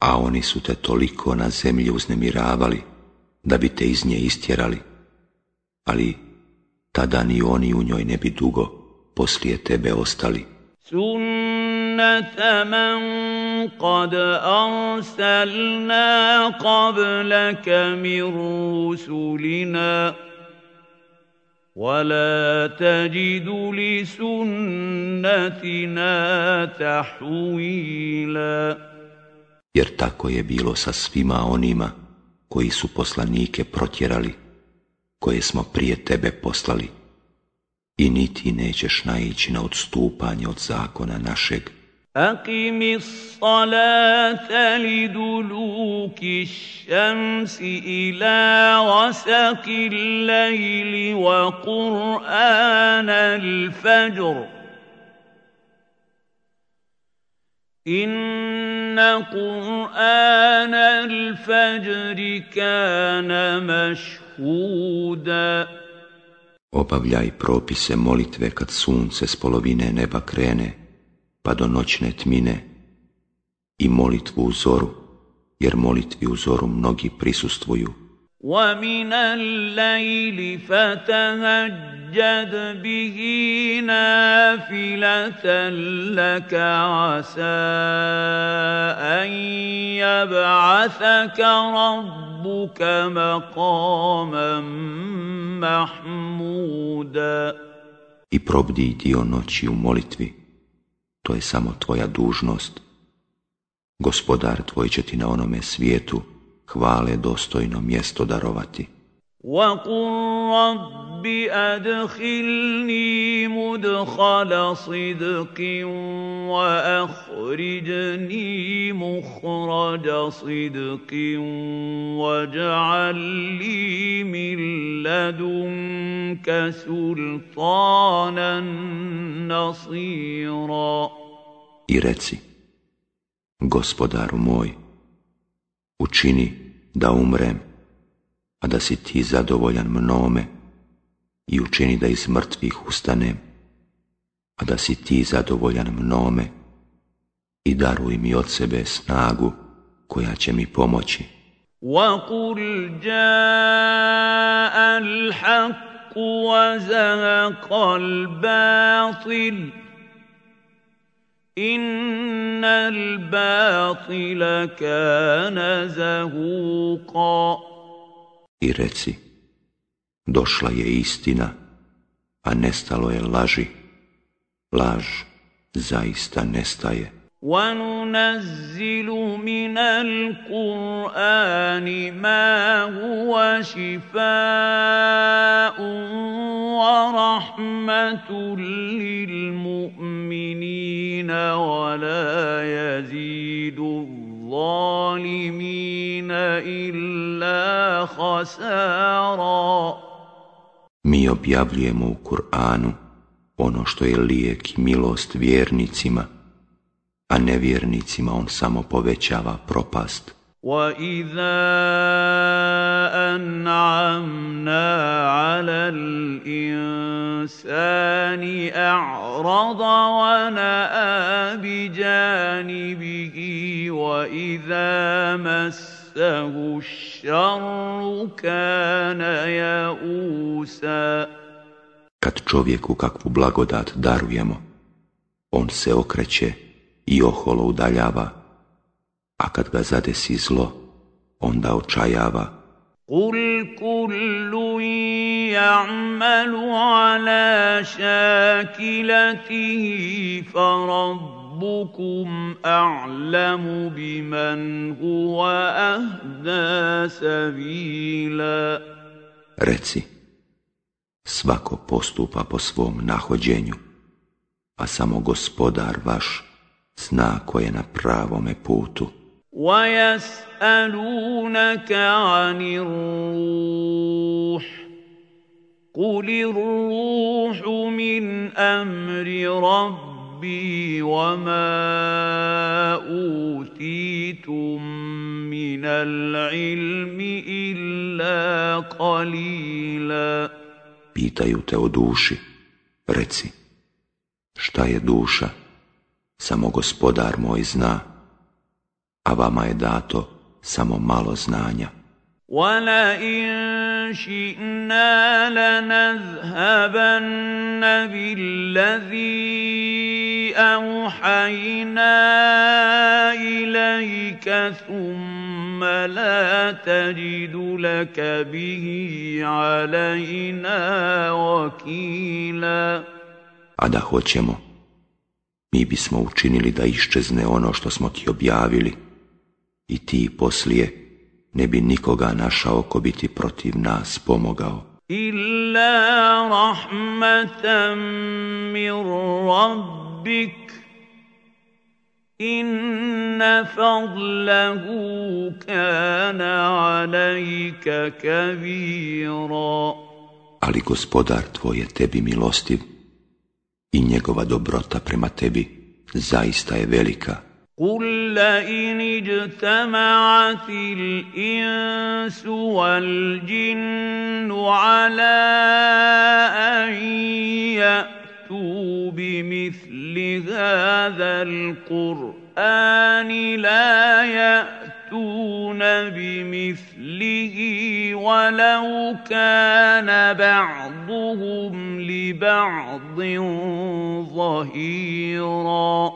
A oni su te toliko na zemlji uznemiravali, da bi te iz nje istjerali, ali tada ni oni u njoj ne bi dugo poslije tebe ostali. سنة من قد أرسلنا قبلك من رسلنا ولا تجد لسنتنا تحويلا Jer tako je bilo sa svima onima koji su poslanike protjerali, koje smo prije tebe poslali i niti nećeš naići na odstupanje od zakona našeg. أقم الصلاة لدلوك الشمس إلى غسق الليل وقرآن الفجر إن قرآن الفجر كان مشهوداً Obavljaj propise molitve kad sunce s polovine neba krene, pa do noćne tmine, i molitvu u zoru, jer molitvi u zoru mnogi prisustvuju. وَمِنَ اللَّيْلِ فَتَهَجَّدْ بِهِ نَافِلَةً لَكَ عَسَىٰ أَن يَبْعَثَكَ رَبُّكَ مَقَامًا مَحْمُودًا I probdi dio noći u molitvi, to je samo tvoja dužnost. Gospodar tvoj će ti na onome svijetu hvale dostojno mjesto darovati. وَقُلْ رَبِّ أَدْخِلْنِي مُدْخَلَ صِدْقٍ وَأَخْرِجْنِي مُخْرَجَ صِدْقٍ وَاجْعَل لِّي مِن لَّدُنكَ سُلْطَانًا نَّصِيرًا I reci, gospodaru moj, učini da umrem, a da si ti zadovoljan mnome i učini da iz mrtvih ustanem, a da si ti zadovoljan mnome i daruj mi od sebe snagu koja će mi pomoći. وَقُلْ جَاءَ الْحَقُّ وَزَهَقَ الْبَاطِلُ إن الباطل كان زهوقا I reci, došla je istina, a nestalo je laži. Laž zaista nestaje. وننزل من القرآن ما هو شفاء ورحمة للمؤمنين ولا يزيد الظالمين إلا خسارا. Mi objavljujemo u Kur'anu ono što je lijek i milost vjernicima. a nevjernicima on samo povećava propast. وَإِذَا أَنْعَمْنَا عَلَى الْإِنسَانِ أَعْرَضَ وَنَأَىٰ بِجَانِبِهِ وَإِذَا مَسَّهُ الشَّرُّ كَانَ يَئُوسًا Kad čovjeku kakvu blagodat darujemo, on se okreće i oholo udaljava, a kad ga zadesi zlo, onda očajava. قل كل يعمل على شاكلته فربكم أعلم بمن هو أهدى سبيلا Reci, svako postupa po svom nahođenju, a samo gospodar vaš zna ko je na pravome putu. وَيَسْأَلُونَكَ عَنِ الرُّوحِ قُلِ الرُّوحُ مِنْ أَمْرِ رَبِّي ربي وما أوتيتم من العلم إلا قليلا Pitaju te o duši, reci, šta je duša, samo gospodar moj zna, a vama je dato samo malo znanja. وَلَئِن شِئْنَا لَنَذْهَبَنَّ بِالَّذِي أَوْحَيْنَا إِلَيْكَ ثُمَّ لَا تَجِدُ لَكَ بِهِ عَلَيْنَا وَكِيلًا A da hoćemo, mi bismo učinili da iščezne ono što smo ti objavili i ti poslije ne bi nikoga našao ko bi ti protiv nas pomogao. Illa rahmatan mir rabbik Inna fadlahu kana alajka kavira. Ali gospodar tvoj je tebi milostiv i njegova dobrota prema tebi zaista je velika. قل لئن اجتمعت الإنس والجن على أن يأتوا بمثل هذا القرآن لا يأتون بمثله ولو كان بعضهم لبعض ظهيرا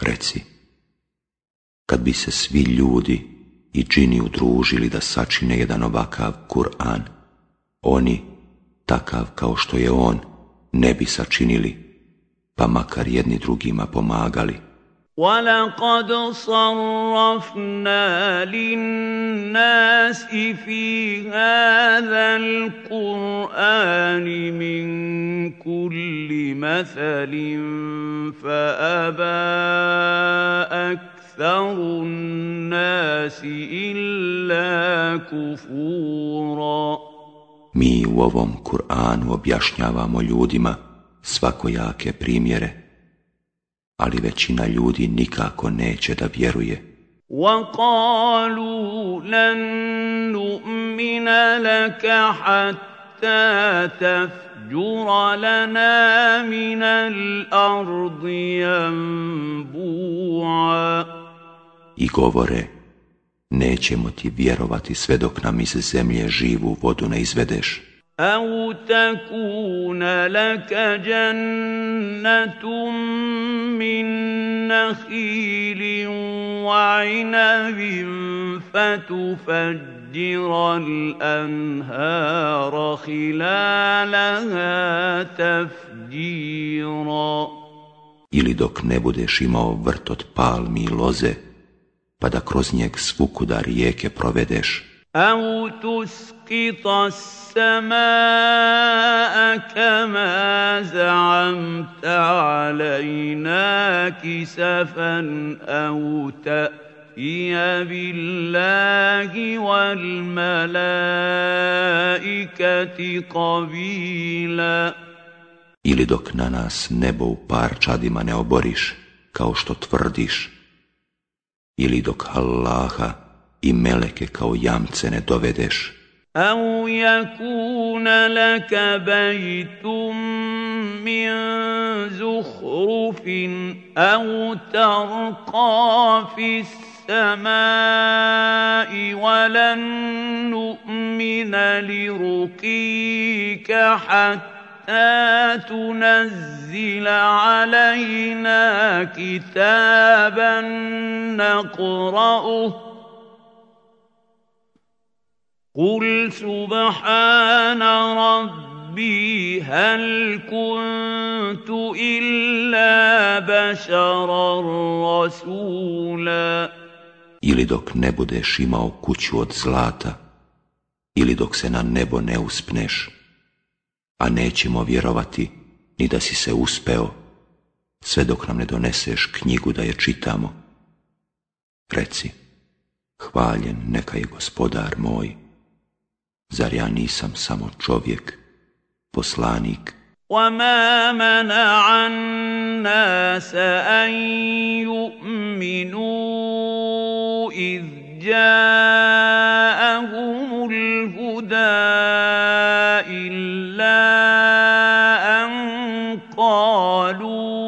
Reci, kad bi se svi ljudi i džini udružili da sačine jedan ovakav Kur'an, oni, takav kao što je on, ne bi sačinili, pa makar jedni drugima pomagali. وَلَقَدْ صَرَّفْنَا لِلنَّاسِ فِي هَذَا الْقُرْآنِ مِنْ كُلِّ مَثَلٍ فَأَبَى أَكْثَرُ النَّاسِ إِلَّا كُفُورًا. Mi u ovom Kur'anu objašnjavamo ljudima svakojake primjere, ali većina ljudi nikako neće da vjeruje. وقالوا لن نؤمن لك حتى تفجر لنا من الأرض ينبوعا I govore, nećemo ti vjerovati sve dok nam iz zemlje živu vodu ne izvedeš. أو تكون لك جنة من نخيل وعنب فتفجر الأنهار خلالها تفجيرا Ili dok ne budeš imao vrt od palmi i loze, pa da kroz njeg svukuda rijeke provedeš. أو تسقط السماء كما زعمت علينا كسفا أو تأتي بالله والملائكة قبيلا Ili dok na nas nebo u parčadima ne oboriš, kao što tvrdiš. Ili dok Allaha i meleke kao jamce ne dovedeš. أو يكون لك بيت من زخرف أو ترقى في السماء ولن نؤمن لرقيك حتى تنزل علينا كتابا نقرأه قل سبحان ربي هل كنت إلا بشرا رسولا Ili dok ne budeš imao kuću od zlata, ili dok se na nebo ne uspneš, a nećemo vjerovati ni da si se uspeo, sve dok nam ne doneseš knjigu da je čitamo. Reci, hvaljen neka je gospodar moj, zar ja nisam samo čovjek, poslanik? وما منع الناس ان يؤمنوا اذ جاءهم الهدى الا ان قالوا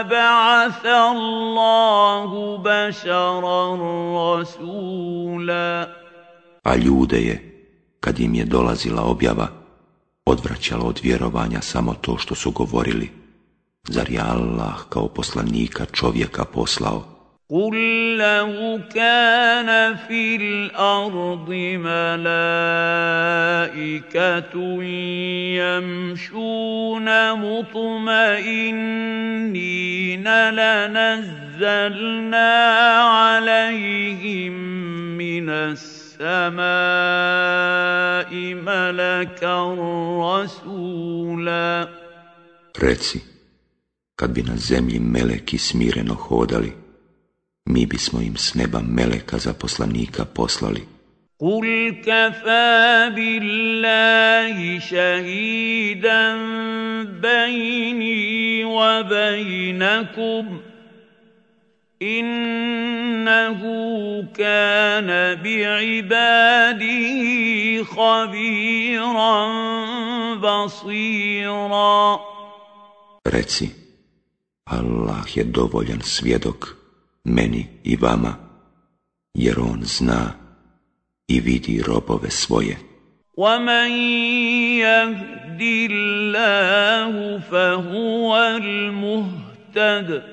ابعث الله بشرا رسولا A ljude je, kad im je dolazila objava, odvraćalo od vjerovanja samo to što su govorili. Zar je Allah kao poslanika čovjeka poslao? قل لو كان في الارض ملائكه يمشون مطمئنين لنزلنا عليهم من السماء ملكا رسولا Reci, kad bi na zemlji meleki smireno hodali, mi bismo im s neba meleka za poslanika poslali. قل كفى بالله شهيدا بيني وبينكم انه كان بعباده خبيرا بصيرا Reci, Allah je dovoljan svjedok meni i vama, jer on zna i vidi robove svoje. ومن يهد الله فهو المهتد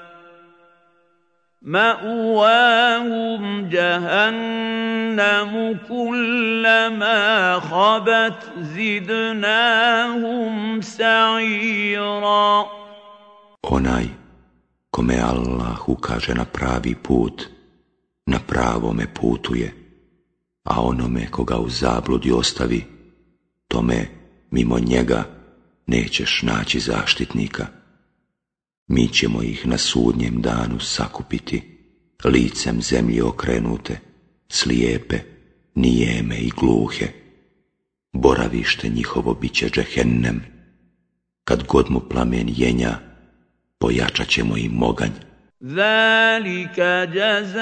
مأواهم جهنم كلما خبت زدناهم سعيرا Onaj kome Allah ukaže na pravi put, na pravome putu je, a onome koga u zabludi ostavi, tome mimo njega nećeš naći zaštitnika. mi ćemo ih na sudnjem danu sakupiti, licem zemlji okrenute, slijepe, nijeme i gluhe. Boravište njihovo bit će džehennem. Kad god mu plamen jenja, pojačat ćemo im moganj. Zalika jazauhum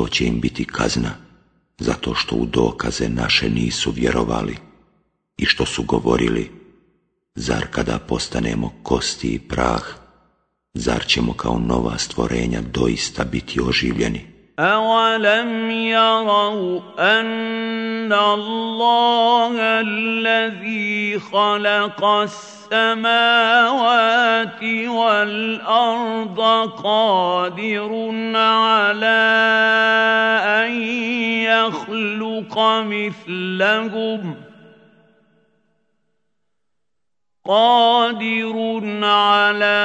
To će im biti kazna, zato što u dokaze naše nisu vjerovali i što su govorili, zar kada postanemo kosti i prah, zar ćemo kao nova stvorenja doista biti oživljeni? أولم يروا أن الله الذي خلق السماوات والأرض قادر على أن يخلق مثلهم قادر على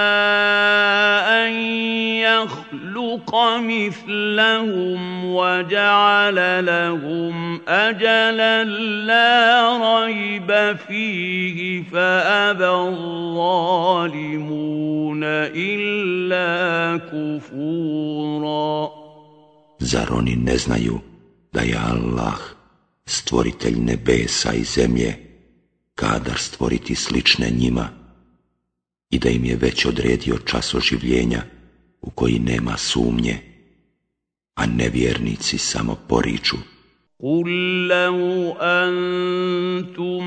أن يخلق مثلهم وجعل لهم أجلا لا ريب فيه فأبى الظالمون إلا كفورا. Zar oni ne znaju da je Allah, stvoritelj nebesa i zemlje, kadar stvoriti slične njima i da im je već odredio čas oživljenja u koji nema sumnje, a nevjernici samo poriču. قل لو أنتم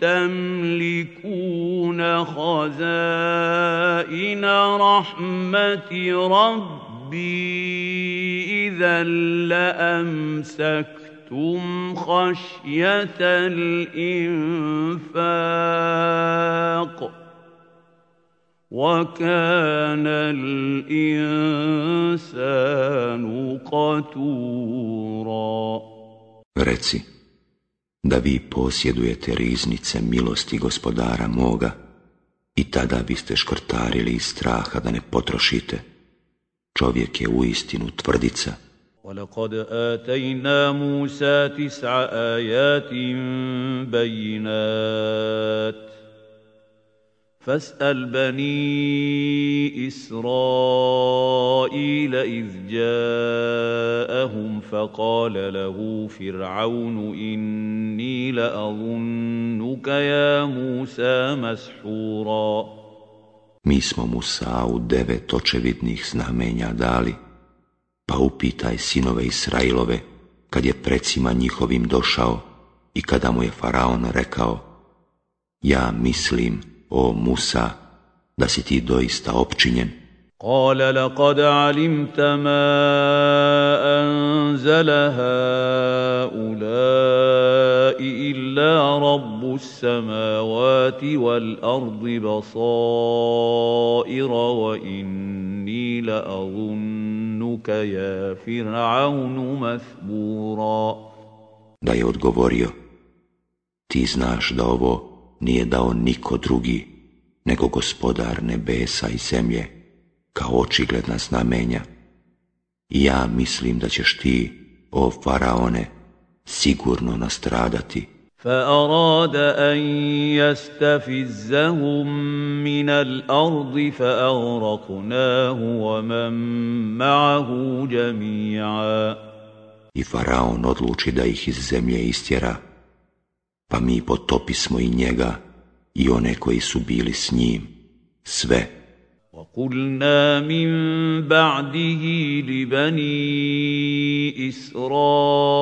تملكون خزائن رحمة ربي إذا لأمسكتم خشية الإنفاق وكان الإنسان قتوراً Reci, da vi posjedujete riznice milosti gospodara moga i tada biste škrtarili iz straha da ne potrošite. Čovjek je uistinu tvrdica. وَلَقَدْ آتَيْنَا مُوسَى تِسْعَ آيَاتٍ بَيِّنَاتٍ. فاسأل بني إسرائيل إذ جاءهم فقال له فرعون إني لأظنك يا موسى مسحورا. Mi smo Musa u devet očevidnih znamenja dali, pa upitaj sinove Israilove, kad je precima njihovim došao i kada mu je Faraon rekao, ja mislim, o Musa, da si ti doista opčinjen. Kale, lakad alimta ma anzala haulai illa rabbu samavati wal ardi basaira wa inni la لأظنك يا فرعون مثبورا Da je odgovorio, ti znaš da ovo nije dao niko drugi nego gospodar nebesa i zemlje kao očigledna znamenja. I ja mislim da ćeš ti, o faraone, sigurno nastradati. فأراد أن يستفزهم من الأرض فأغرقناه ومن معه جميعا I faraon odluči da ih iz zemlje istjera, pa mi potopismo i njega i one koji su bili s njim, sve. وقلنا من بعده لبني إسرائيل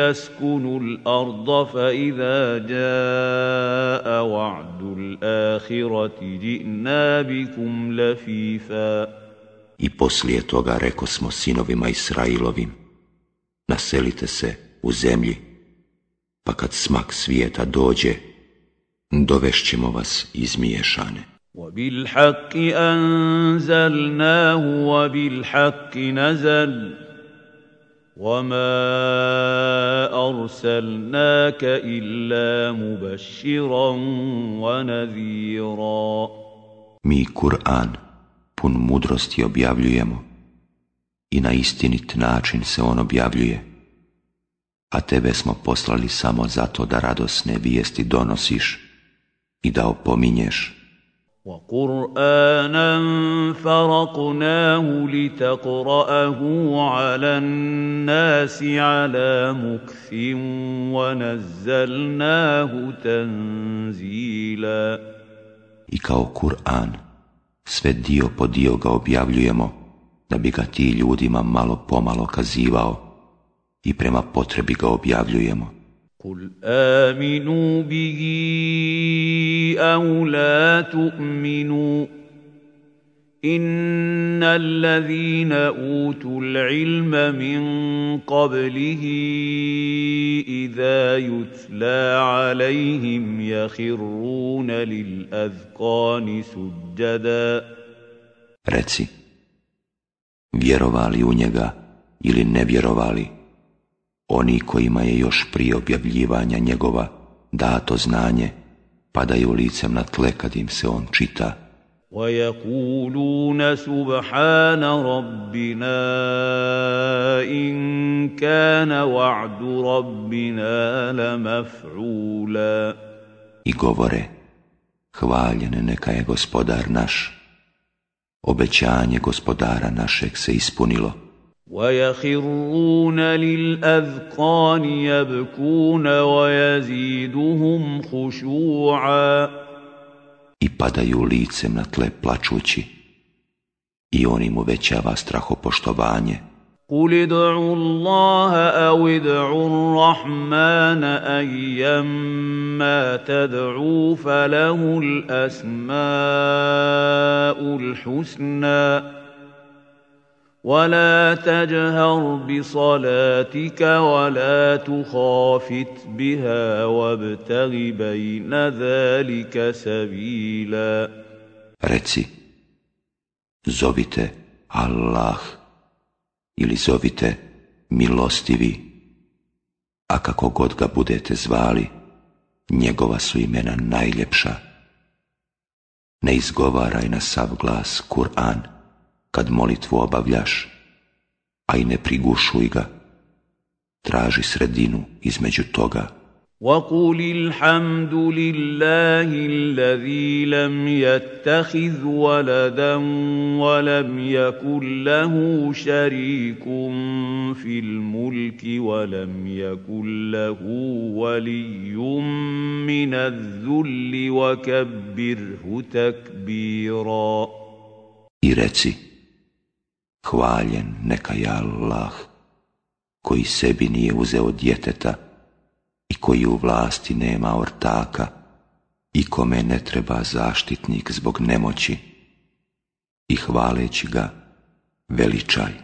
اسكنوا الأرض فإذا جاء وعد الآخرة جئنا بكم لفيفا I poslije toga reko smo sinovima Israilovim, naselite se u zemlji, pa kad smak svijeta dođe, dovešćemo vas izmiješane. وبالحق أنزلناه وبالحق نزل وما أرسلناك إلا مبشرا ونذيرا Mi Kur'an pun mudrosti objavljujemo i na istinit način se on objavljuje a tebe smo poslali samo zato da radosne vijesti donosiš i da opominješ. وقرآنا فرقناه لتقرأه على الناس على مكث ونزلناه تنزيلا I kao Kur'an sve dio po dio ga objavljujemo da bi ga ti ljudima malo pomalo kazivao i prema potrebi ga objavljujemo. قل آمنوا به أو لا تؤمنوا إن الذين أوتوا العلم من قبله إذا يتلى عليهم يخرون للأذقان سجدا Reci, vjerovali u njega ili ne vjerovali, Oni kojima je još prije objavljivanja njegova dato znanje, padaju licem na tle kad im se on čita. وَيَقُولُونَ سُبْحَانَ رَبِّنَا إِن كَانَ وَعْدُ رَبِّنَا لَمَفْعُولًا I govore, hvaljen neka je gospodar naš. Obećanje gospodara našeg se ispunilo. ويخرون للأذقان يبكون ويزيدهم خشوعا. I padaju licem na tle plačući. I on im uvećava strahopoštovanje. قل ادعوا الله أو ادعوا الرحمن أيما تدعوا فله الأسماء الحسنى. ولا تجهر بصلاتك ولا تخافت بها وابتغ بين ذلك سبيلا Reci, zovite Allah ili zovite milostivi, a kako god ga budete zvali, njegova su imena najljepša. Ne izgovaraj na sav glas Kur'an kad molitvu obavljaš, a i ne prigušuj ga. Traži sredinu između toga. وقل الحمد لله الذي لم يتخذ ولدا ولم يكن له شريك في الملك ولم يكن له ولي من الذل وكبره تكبيرا I reci, hvaljen neka je Allah, koji sebi nije uzeo djeteta i koji u vlasti nema ortaka i kome ne treba zaštitnik zbog nemoći i hvaleći ga veličaj.